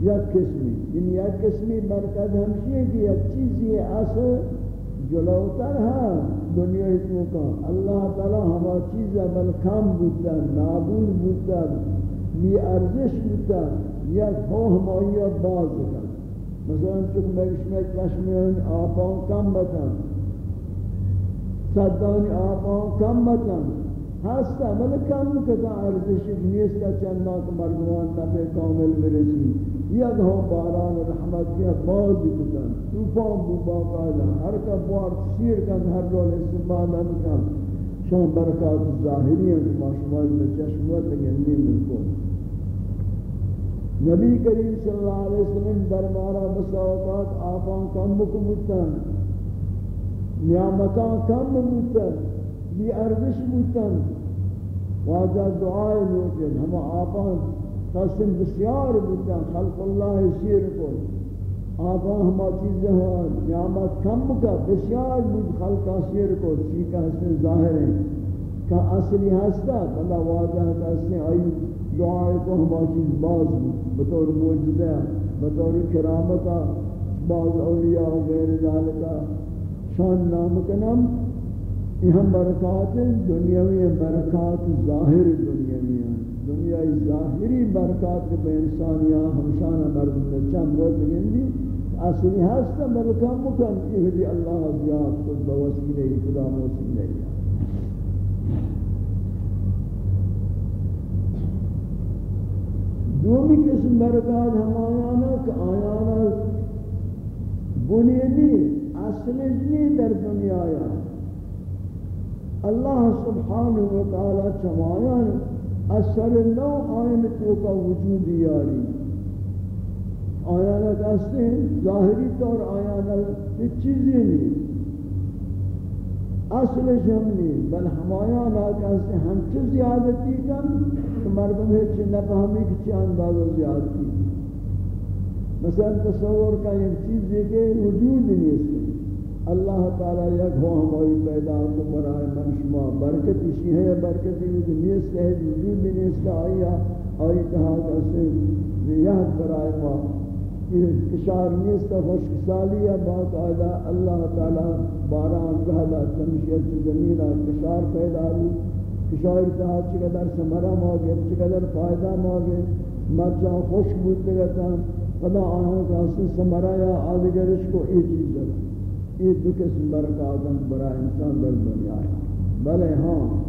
یک قسمی. ان یک قسمی برکت ہمشی ہے کہ یک چیز یہ اصل جلوتر ہے دنیا تو کا اللہ تعالی ہما چیز بل کم بودتا نابود بودتا بی ارزش بودتا یا ہو ہمائی باز کن مثلا چک مگشمہ چشمین آپان کم بتن صدانی آپان کم بتن ہستا بل کم کتا ارزش نیستا چندان مردمان نبی کامل برسی۔ یک ہم باران رحمت کیا باز کتن توفان بو باقاعدہ ہر کا بار سیر کن، ہر رول استعمال کن شان برکات ظاہری ہیں کہ ماشمال میں چشمت گندی ملکو. نبی کریم صلی اللہ علیہ وسلم دربارہ مساوقات آفان کم بکمتن نعمتان کم بکمتن بی ارزش بودتن واجہ دعائے لوٹن ہم آبان قسم بسیار بودتن خلق اللہ سیر کو آبان ہما چیزیں ہوا. نعمت کم کا بسیار بود خلق سیر کو چیکہ حسن ظاہر ہیں کہ اصلی ہستا. بلا واجہ کسنے آئی دعائے کو ہما چیز باز بود. بطور موجودہ بطور کرامتا بعض اولیاء و غیر ذالکہ شان نام کنم یہ ہم برکات دنیاوی برکات ظاہر دنیاوی ہیں دنیای ظاہری برکات کے انسانیاں ہمشان مردم چند روز گندی یعنی اصلی ہستا برکات مکن یہ اللہ زیاد خود بوسیلے خدا موسیلے دومی قسم برکات ہم آیانا کہ آیانا بنیدی اصلی در دنیا یا اللہ سبحانہ وتعالی چمایان اثر نو آئین تو کا وجود یاری. آیانا کہتے ہیں ظاہری طور آیانا ایک چیزی نہیں اصل جمعی بل ہمایانا کہتے ہیں ہم چیز زیادتی کم تو مردم ہے چھے نفہمی کی چی اندازہ زیادتی. مثلا تصور کا ایک چیز ہے کہ وجود نہیں ہے اللہ تعالی یک ہو ہماری پیدا کو برائے من شما برکت اسی ہے برکت یہ نیست ہے وجود بھی نیست آیا آئی کہا کسے ریاحت برائے ما یہ کشار نیست خوشک سالی ہے بات باقاعدہ اللہ تعالی باران رہلا تمشیت زمین کشار پیدا ہو کشار کہا چقدر سمرہ ماگے چقدر فائدہ ماگے مرچہ خوش بودتے گتا خدا آہاں کہا سمرہ یا آدھگرش کو ایک چیز ہے۔ یہ دو قسم برکات برای انسان در دنیا ہے۔ بلے ہاں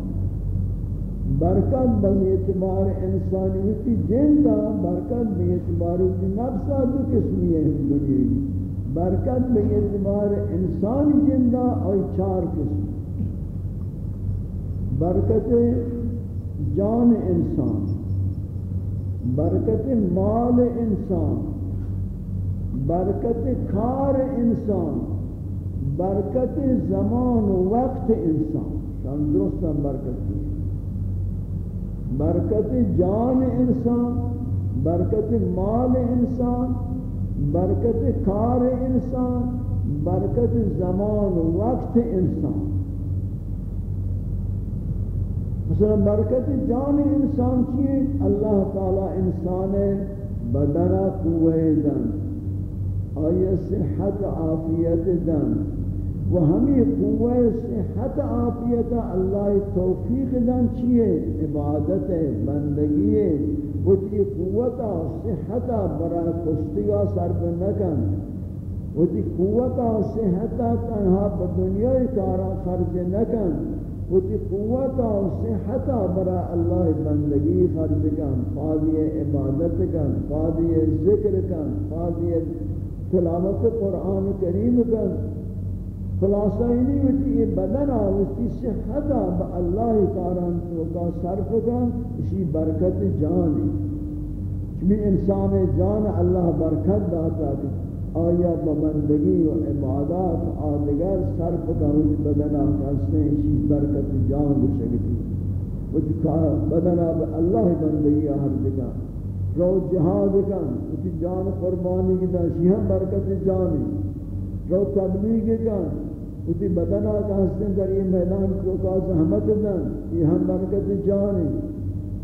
برکت بل اعتبار انسانیتی جندا برکت بے اعتبار نفسا دو قسمی ہے دنیا برکت بے اعتبار انسانی جندا اور چار قسم۔ برکت جان انسان، برکت مال انسان، برکت کار انسان۔ برکت زمان و وقت انسان. شان درست برکت کی برکت جان انسان، برکت مال انسان، برکت کار انسان، برکت زمان و وقت انسان. مثلا برکت جان انسان چیئے اللہ تعالی انسان بدنہ قوہ دن آیا صحت عافیت دن و ہمیں قوہ صحت عافیت اللہ توفیق دن چیئے عبادت بندگی. ہے وہ تی قوتا صحتا برای کستگا صرف نکن. وہ تی قوتا صحتا تنہا بدنیا کارا خرج نکن. وہ تی قوتا صحتا برای اللہ بندگی خرج کن. فاضی عبادت کن. فاضی ذکر کن. فاضی تلاوت قرآن کریم کن. خلاصہ ہی نہیں ہوتی یہ بدن آوستی صحتا با اللہ کاران تو کا صرف کا اسی برکت جان ہے چمی انسان جان اللہ برکت داتا ہے آیا ببندگی و عبادات آدگر صرف کا اس بدن آکستے ہیں اسی برکت جان بشکتی اس بدن با اللہ بندگی آہر دکا رو جہاد کن اسی جان قربانی کی دا شیہم برکت جانی۔ رو تبلیغ کن اسی بدنہ کا حسن در یہ میدان کو کا زحمت دن یہ ہم برکت جانی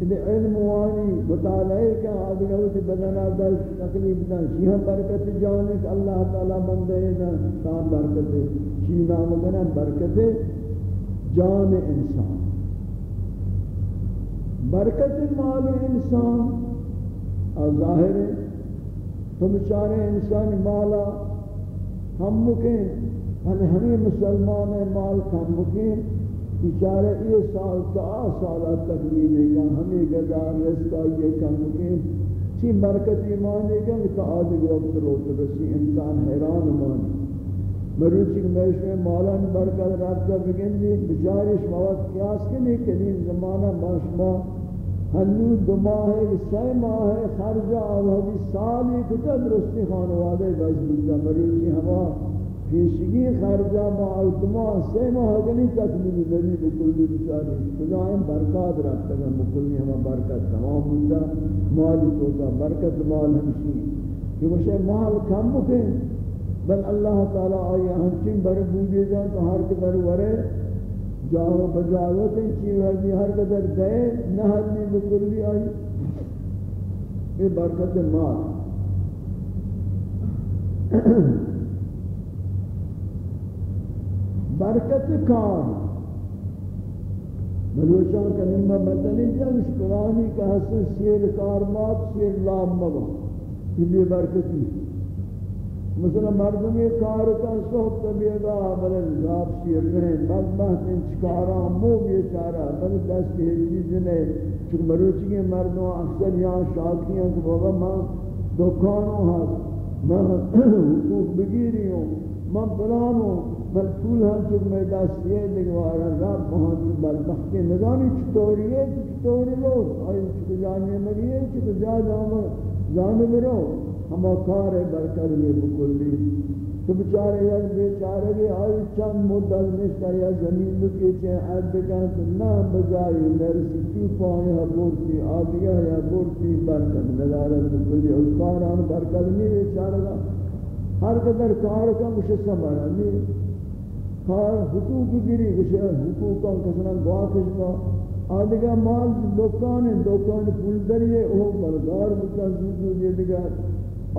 ان علم وانی، مطالعے کا آدھگا اسی بدنہ در تکلیف دن یہ ہم برکت جانی کہ اللہ تعالی بندے دن تام برکت چی نام کنا برکت جان انسان۔ برکت مال انسان ظاہر ہے تم چارے انسان مالا، ہم مکیں ہم ہمیں مسلمان مال کم بکیں بیچارے یہ سال تا سالہ تقریب گا ہمیں گدار رسکا یہ کم بکیں چی برکت ایمان ایمانے گا کہ آدھے وقت روت رسی انسان حیران مانی۔ مروچی کہ میں میں مالان برکت رابطہ بگن دی بچارش موت قیاس کے لیے قدیم زمانہ باشما ہنو دو ماہ ہے سی ماہ ہے، خرجہ آوہدی سالی کتا درستی خانوادے بس بودتا مروچی ہما پیشگی خرجہ با اتما سے مہاگنی تکمیل نبی بکلی بچاری خدایان برکات رکھتا گا بکلی ہمیں برکت تمام ہوتا مالی توتا برکت مال ہمشی کہ مجھے مال کم بکے بل اللہ تعالی آئی ہمچین بر بوجے جان تو ہر کے قدر ورے جاؤ بجاوت چیز ہے ہر قدر گئے نہ حدی بکلی آئی یہ برکت مال. *clears throat* برکت کار. بلوچان کلمہ بدلی جنس قرآنی کا حسن سیر کار مات سیر لام مبا. یہ برکتی مثلا مردم یہ کار کا صحب طبیعہ بلن ذاب سیر کریں بدبہت ان چکارا مو بیچارا بل دست ہے چیز نے چکہ مروچی کے مردوں اکثر یہاں شاکیاں کہ بابا ماں دکانوں ہاں ماں حقوق بگیری ہوں ماں پلانوں بل پول ہم چک میں دست دیگوارا رب بہت بلبختی نظامی چطوری ہے، چطوری لو آئی چکو جانے مری ہے چکو جا جانا جانے برو ہما کار برکت میں بکلی تو بچارے یا بیچارے گے آئی چند مدد نشتا یا زمین لکی چین عد بکن تو نام بجائی نرسی کی پانی ہے بورتی آدیا یا بورتی برکت نظارت بکلی۔ اور کاران برکت نہیں بیچارے گا ہر قدر کار کا مشسہ مرا کار حقوق گیری کچھ حقوقا کسنا گواکش کا آدھگا مال دکان دکان پول دریئے او بردار بکا زیدو یہ دیگا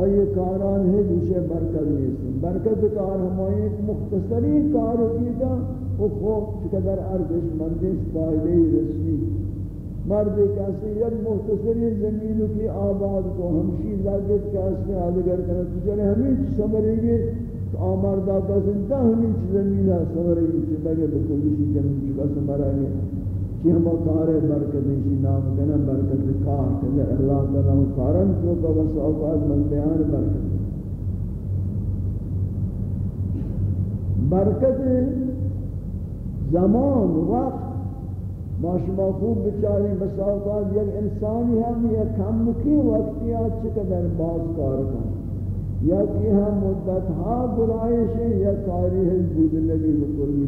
آئیے کاران ہے، دوسرے برکت نیسی برکت کار ہمائی ایک مختصری کار ہوتی تھا وہ خوب چقدر ارزش مندش فائدے رسمی۔ مرد کیسے یک مختصری زمین کی آباد کو ہمشی لگت کیسے آدھگر کرنا چلے ہمیں سمرے گے آمار دادا زندہ ہمیں چیز زمین ہے سورے چیز لگے بکلی سی جنم چکا سمرا ہے کہ ہم کار برکت اسی نام کنا برکت کار کہ اللہ تعالی ہم کارن کو کا بس اوقات من بیان برکت. برکت زمان، وقت. ما شما خوب بچاری بس اوقات یک انسانی ہم یک کم کی وقتی آج چقدر باز کار کریں یا کہ ہم مدت ہا برائش ہے یا تاریخ بود نبی بکلی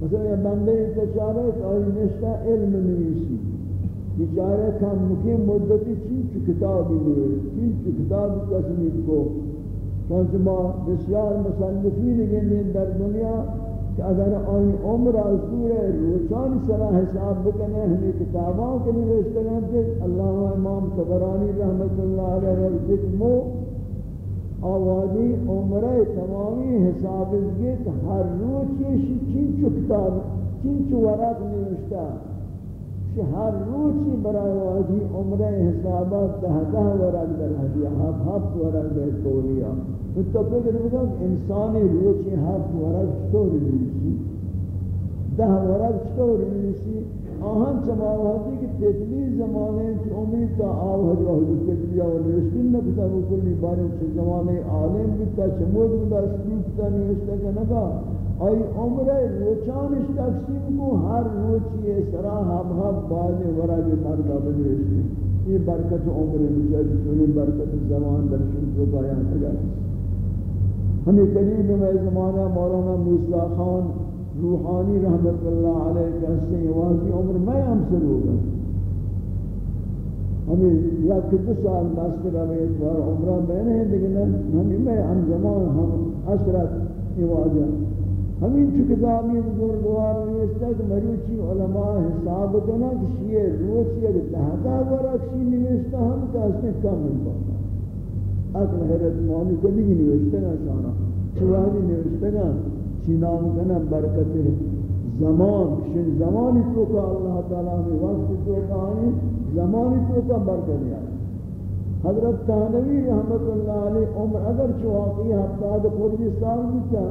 مثلا یہ بندے تچارے کوئی نشتا علم نویسی بیچارے کم مکی مدتی چی کتابی نویسی چی چی کتابی تصمیب کو چونچہ ما بسیار مصنفین گندین در دنیا. کہ اگر آئی عمر سور روچان سرا حساب بکنے، ہمیں کتاباں کے نوشتے ہیں کہ اللہ امام تبرانی رحمت اللہ علیہ ذکر مو، آوازی عمر تمامی حساب گیت ہر روچ یہ چین چو کتاب چین چو ورق نوشتا۔ کہ ہر روچی برای واجی عمر حسابات دہ دہ ورق در حدیہ ہف ہف ورق در تولیا تو فکر بکن انسانی روچی ہفت ورق چطور ریسی دہ ورق چطور ریسی آہن چماواتی کہ تیتلی زمانے کی امید تا آوہد وحد تیتلی اور نوشتن نکتا بکلی بارے چھ زمانے عالم بکتا چمود بکتا سلوکتا نوشتا کہ نکا آئی عمر روچانش تقسیم کو، ہر روچی سرا ہم ہم بعد ورق مردہ بنوشتی یہ برکت عمر بچاری برکت زمان درشن کو بیان کرگا ہمیں قریب میں زمانہ مولانا موسیٰ خان روحانی رحمت اللہ علیہ کہتے ہیں واضی عمر میں ہم سے ہوگا ہمیں یا کہ دو سال ماسکر ہمیں اتوار عمرہ میں نہیں، لیکن ہمیں میں ہم زمان ہم اثرت یہ واضح۔ ہمیں چو کتابی بزرگوار نوشتا کہ مروچی علماء حساب کنا کہ شیئے روچی اگر دہتا ورکشی نوشتا ہم کہتے ہیں کم مل عقل حیرت مانی کو نہیں نوشتے گا شانا چوہدی نوشتے گا چی نام کنا برکت زمان. شن زمانی تو کا اللہ تعالیٰ میں وقت تو کا آنی، زمانی تو کا برکت دیا حضرت تحنوی رحمت اللہ علیہ عمر اگر چواقی ہفتاد خوردی سال بچا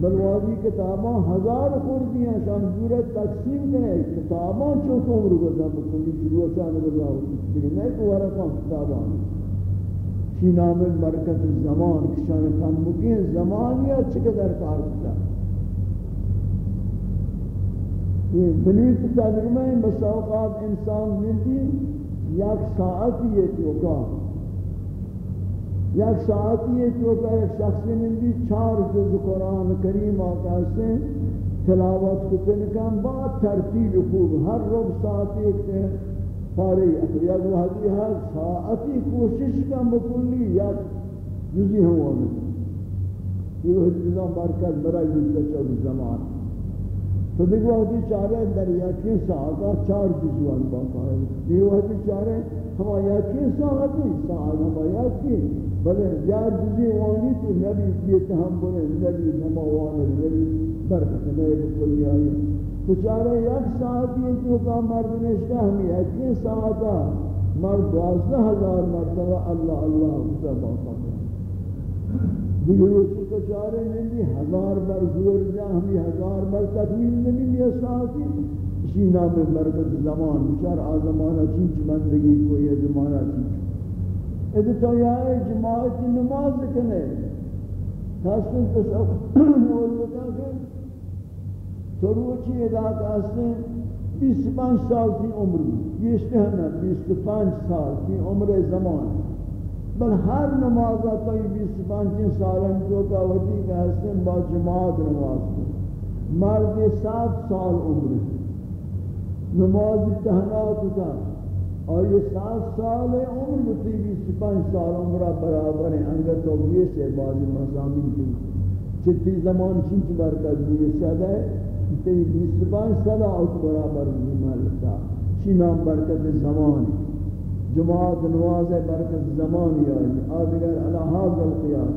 بلوادی کتاباں ہزار خوردی ہیں شان جورت تقسیم کریں کتاباں چوک عمر گزا بکلی شروع شان گزا ہوتی لیکن میں کو ورکا کتاباں۔ شی نام برکت زمان، کشان کم مکین زمانیہ چقدر کار کتا یہ بلیت تجربہ بس اوقات انسان ملتی، یک ساعت یہ چوکا یک ساعتی ہے تو کہ ایک شخص من بھی چار جز قرآن کریم آقا سے تلاوت کتن کن بعد ترتیب خوب ہر رب ساعت ایک پاری یک وحدی ہر ساعتی کوشش کا مکلی یا جزی ہوا میں یہ حدیثہ برکت برای جزا زمان تو دیکھو ہوتی چارے دریا کی ساعتا چار جزوان باقا ہے دیکھو ہوتی چارے ہم آیات کی ساعتی ساعت ہم آیات کی بلے یار جزی وانی تو نبی دیتا ہم بلے نبی نموانا نبی برکت نبی بکلی آئی تو چارے یک ساعتی تو کا مرد نشتا ہم آیات کی ساعتا مرد دوازدہ ہزار مرتبہ اللہ اللہ حفظہ باقا ہے دیروچی کو چارے نہیں دی ہزار بر زور جا ہمی ہزار بر تکمیل نہیں یہ ساتھی اسی نام برکت زمان بچار آزمانہ چینچ بندگی کو یہ زمانہ چینچ ادھا تو یہ جماعت نماز کنے خاصن تصف مول بتا کہ سروچی ادا کاسن بیس پانچ سال کی عمر یہ استحنا بیس پانچ سال کی عمر زمان۔ بل ہر نماز کوئی بیس پانچ سالن جو کا وجی کا حسن با جماعت نماز کو مرد سات سال عمر نماز تہنات کا۔ اور یہ سات سال عمر مطلب بتی بیس پانچ سال عمرہ برابر ہیں انگر توبیہ سے بعض مضامین کی۔ چتی زمان چنچ برکت بھی سادہ ہے تی بیس پانچ سال اوت برابر بھی مالتا چی نام برکت زمان ہے۔ جماعت نواز برکت زمانی آئی۔ آدھگر علی حاضر القیام۔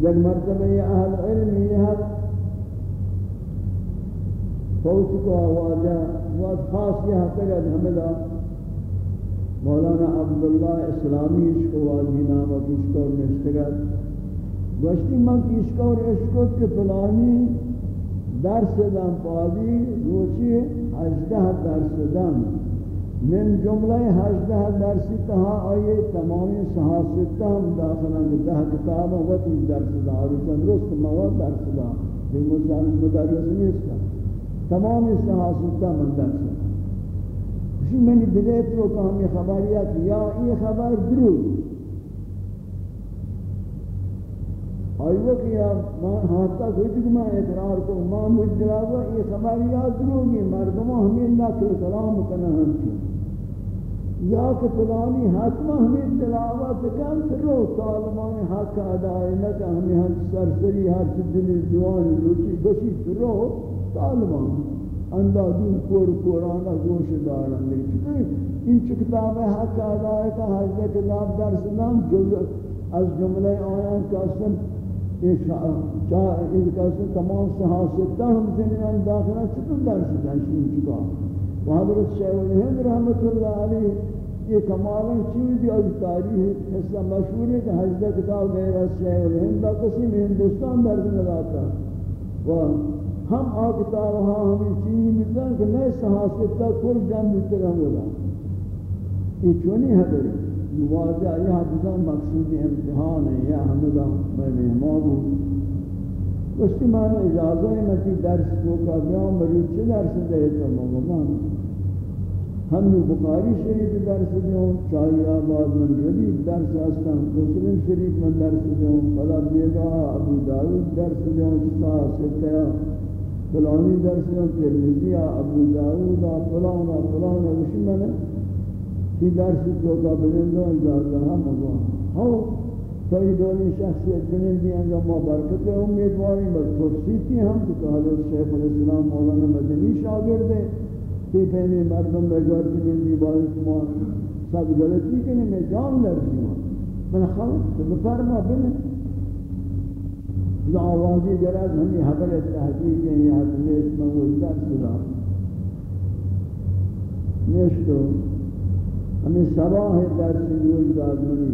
یک مرتبہ یہ اہل علم یہ ہے فوت کو آوازہ وقت خاص یہ حق حتگت حمدہ مولانا عبداللہ اسلامی اشکو واجی نامت اشکو نشتگت گوشتی من کی اشکو اشکو کے فلانی درس دم پادی، روچی هجده درس دم من جمله هجده درسی تها آیه تمامی سهاسته هم داخلن ده کتاب و تی درس دار درست مواد درس دار به مدرس نیست. تمام سهاسته هم درس دار من بدیت رو که همی خبریت یا این خبر درود آئیو کیا ہاتھا کوئی تک میں اقرار کو ماں مجھ جوابا یہ خبر یاد رو روگی مردمہ ہمیں نقل کلام کنا ہم کی۔ یا کہ فلانی حتمہ ہمیں تلاوت کن کرو طالبان حق ادائی نکا ہمیں ہم سرسری ہر دلی دوان لوچی بشی کرو طالبان اندازون کور کورانا گوش دارن لیکن این چه کتاب حق ادائی کا حضرت کتاب درس نام جز از جمله آیان کا که اصلا تمام صحاستہ ہم زمینان داخلہ چطور درس داشتیں چکا و حضرت شیخ الہند رحمت اللہ علیہ یہ کمالاں چیز بھی از تاریخ حصہ مشہور ہے کہ حضرت کتاب غیر از شیخ الہند دا کسی میں ہندوستان درس نگاتا و ہم آ کتاب ہاں ہمیں چیزی ملتا ہے کہ نئے صحاستہ کل جمع ملتے رہا ہوگا یہ چونی حضرت واضح یہ حدیثہ مقصود امتحان ہے یا حمدہ میں مہمان ہوں اس کی معنی اجازہ ہے میں درس کو کا بیان مریض چھ درس دے تو مہمان ہم نے بخاری شریف درس دیوں چاہی آباد من جدید درس ہستم مسلم شریف من درس دیوں فلا بیگا ابو داود درس دیوں چتا ستیا فلانی درس دیوں ترمیزی ابو داود فلانا فلانا وشی میں نے کی درس جو کا بلندو اجازہ ہم ہوا ہو تو یہ دولی شخصیت بلندی انجا ما برکت امیدواری بس ترسیتی ہم تو حضرت شیخ الاسلام مولانا مدنی شاگرد ہے تی پہنے مردم بگر بلندی باری کما سب غلطی کنی میں جان لرزی ہوں من خلق تو بفرما بلند آوازی جراز ہمیں حبر تحقیق ہیں یا حضرت میں وہ درس دا نشتو ہمیں سباہ درس نیوز دادنی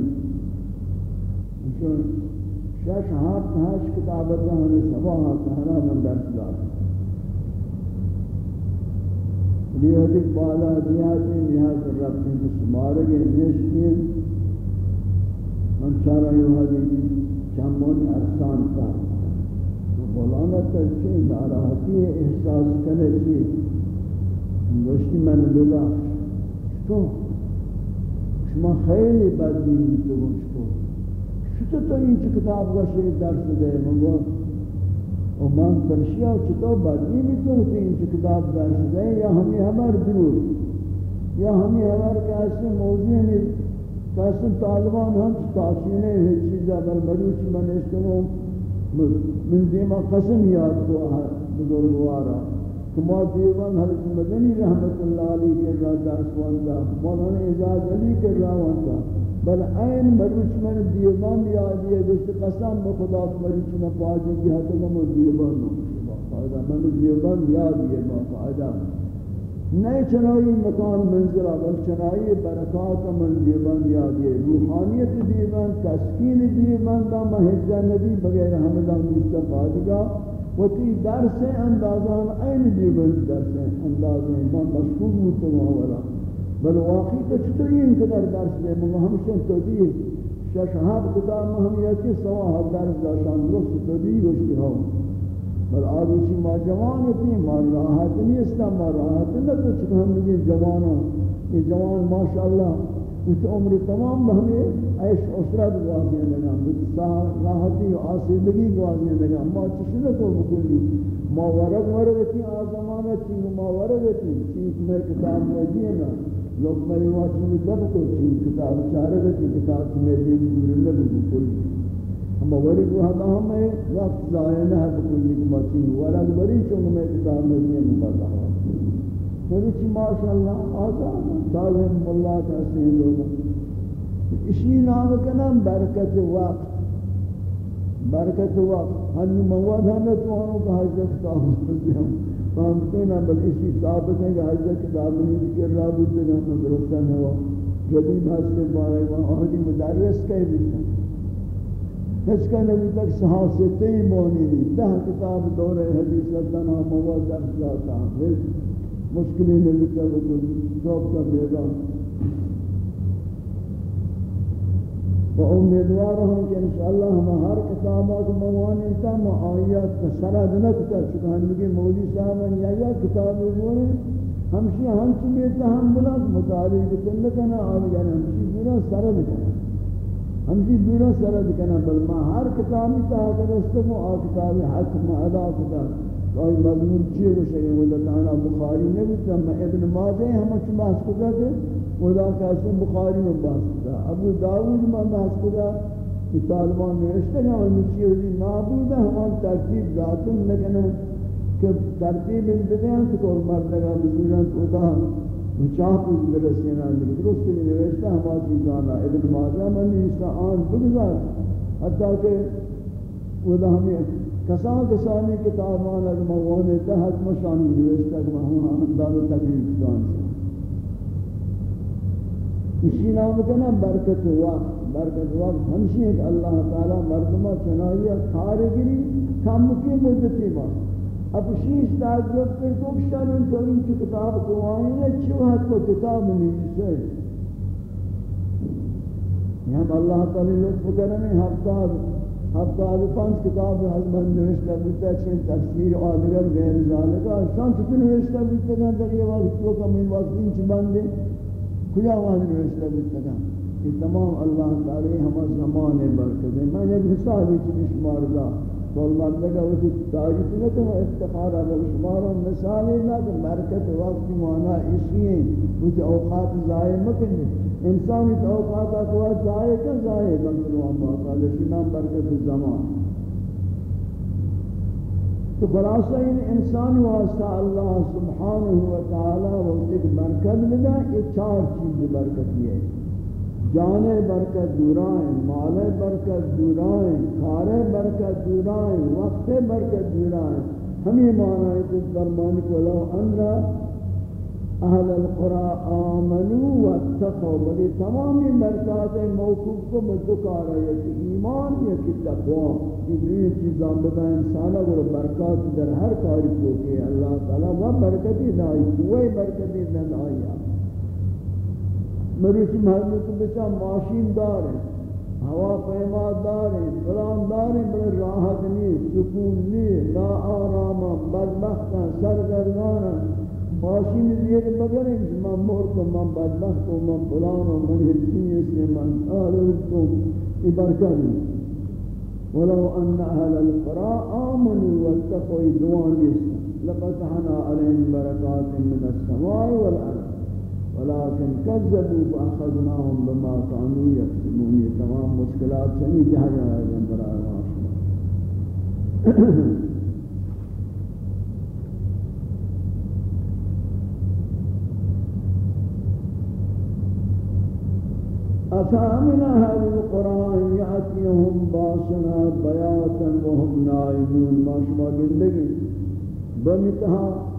چون شش ہاتھ ہاش کتابت ہمیں سباہ سہرا من درس داد۔ لیہدک بالا دیاتی نیاز ربتی بسمارگی نشتی من چارا یو حدیثی چمون ارسان کا مولانا تلچے ناراحتی احساس کرے چی؟ گوشتی من لگا تو شما خیلی بدبین بیتو گوش کو شتا تو این چه کتاب گوشی درس دے مگو و من ترشیا چطور بدبین بیتو تو این چه کتاب درس دے یا ہمیں ہمار درور یا ہمیں ہمار کیسے موضوع میں کیسے طالبان ہم تاثینے ہیں چیزا بل مروچ من اشتنو من دیما قسم یاد کو بزرگوارا کما دیوان حضرت مدنی رحمت اللہ علیہ کے را درس وانتا مولانا اعزاز علی کے را وانتا بل این مروچ من دیوان یاد یہ گوشت قسم بخدا مروچ من پاجے کی حتی کم دیوان فائدہ۔ من دیوان یاد یہ ما فائدہ۔ نئے چنائی مکان منزلہ بل چنائی برکات من دیوان یاد یہ روحانیت دیوان، تسکین دیوان دا محجہ نبی بغیر حمدہ و تی درس اندازان این دیگر درس اندازان من مشکوک تو والا بل واقعی تو چطوری در درس ده ہم سے تو دیر شش هفت یہ مهمیتی سوا درس داشتن. درست تو دی گوشتی ها. بل آروشی ما جوانتی ما راحت نیستم ما راحت نہ کچھ هم یہ جوانان یہ جوان ماشاءاللہ اس عمر تمام ہمیں عیش عسرت گوازی لگا راحتی و آسیدگی گوازی لگا، ما چشنہ کو بکلی ما ورگ ورگتی آزمانہ چنگ ما ورگتی چنگ میں کتاب میں دینا لوگ میری واچن میں دب کو چنگ کتاب چارے چارگتی کتاب میں دینا دور لگو بکلی ہم ورگ وحدا ہمیں وقت ضائع نہ بکلی کما چنگ ورگ ورگ چنگ میں کتاب میں دینا بتا فرچ ماشاءاللہ آزاد سالم اللہ کا سین لوگ اسی نام کا نام برکت وقت برکت وقت ہم مواد ہم تو ہم کا حضرت صاحب سے ہم فهمتے نا بل اسی ثابت ہے کہ حضرت کتاب میں ذکر رہا بودتے ہیں ہم درستہ ہوا جدید حسن بارے وہاں آہدی مدرس کہہ دیتا اس کا نبی تک سہاستے ہی مونی نہیں دہ کتاب دور حدیث اللہ نام مواد درس جاتا ہے مشکلی نہیں کیا وہ جواب کا دے و امیدوار ہوں کہ انشاءاللہ ہم ہر کتابات موانی تا معایات کا سرد نکتا چکہ ہم لگے مولی صاحب یا یا کتاب بولے ہمشی ہم چکے تحملات مطالعہ کن کنا آگے یعنی ہمشی دورا سرد کنا۔ ہمشی دورا سرد کنا، بل ما ہر کتابی تا کرستم و آ کتاب حق ما ادا کتاب کوئی مضمون چیئے وہ شئی وہ تعالی بخاری نے بھی تم ابن ماجہ ہم چ بحث کو کہ خدا کا اسم بخاری میں بحث کیا ابو داؤد میں بحث کیا کہ طالبان نے اشتغال اور نچی ہوئی نابود ہے، ہم ترتیب ذاتن لیکن کہ ترتیب ان بدیان کو مرد لگا بزرگان خدا چاہ پوچھ برسینا لیکن درست بھی نوشتا ہمارا چیزانا ابن ماجہ میں نے اس کا آن بگزار۔ حتیٰ کہ خدا ہمیں کسان کسانی کتابان از موان تحت مشانی نوشتا کہ ہم انداز تقریب دان اسی نام کنا برکت وقت. برکت وقت ہمشی ہے کہ اللہ تعالی مردمہ چنائیہ کارگری کم کی مدتی با اب شیش تعجب پر کوک شرن تو ان کی کتاب کو آئین ہے چھو حد کو کتاب نہیں سے یہاں اللہ تعالی لطف کرنے ہفتہ ہفتاد پانچ کتاب حضرت نوشتہ بودتا چین تفسیر آدگر غیر ذالکہ شان چکن نوشتہ بودتا کن در یہ وقت تو کم این وقت این چی بندے کجا وقت نوشتہ بودتا کن یہ تمام اللہ تعالی ہم زمان برکت ہے میں ایک مثالی چی بشمار دا کل مردگا وقتی تاریخ نکم افتخار اگر بشمار مثالی لا کہ برکت وقت مانا اسی ہیں کچھ اوقات ضائع مکنی انسانی توقعات کو ضائع کر ضائع بن کرو ہم بات لیکن نام برکت زمان تو خلاصہ ان انسان واسطہ اللہ سبحانہ و تعالی وہ ایک برکت ملا یہ چار چیز برکت یہ ہے جان برکت دورائیں مال برکت دورائیں کار برکت دورائیں وقت برکت دورائیں۔ ہمیں معنی ہے کہ فرمان کو لو اندرا اہل القرى آمنوا واتقوا بلی تمامی برکات موقوف کو مذکر ہے کہ ایمان یا کہ تقوا یہ دین چیزاں بتا انسان اگر برکات در ہر کاری کو کہ اللہ تعالی وہ برکتی دائی وہ برکتی دائی۔ مریض محمد بچا ماشین دار ہے، ہوا پیما دار ہے، فلان دار ہے بڑے راحت نہیں، سکون نہیں، لا آرام، بدبخت، سرگردان ماشین زیر بگر ہے من مرد و من بدبخت و من فلان و من ہلچی سے من آل تو یہ ولو ان اهل القرى امنوا واتقوا دوان لفتحنا عليهم بركات من السماء والارض۔ ولكن كذبوا فأخذناهم بما كانوا يكسبون تمام مشکلات سے نہیں جہاں ہے برائے أفأمن أهل القرآن يأتيهم باسنا بياتا وهم نائمون؟ ما شما قلت بمتها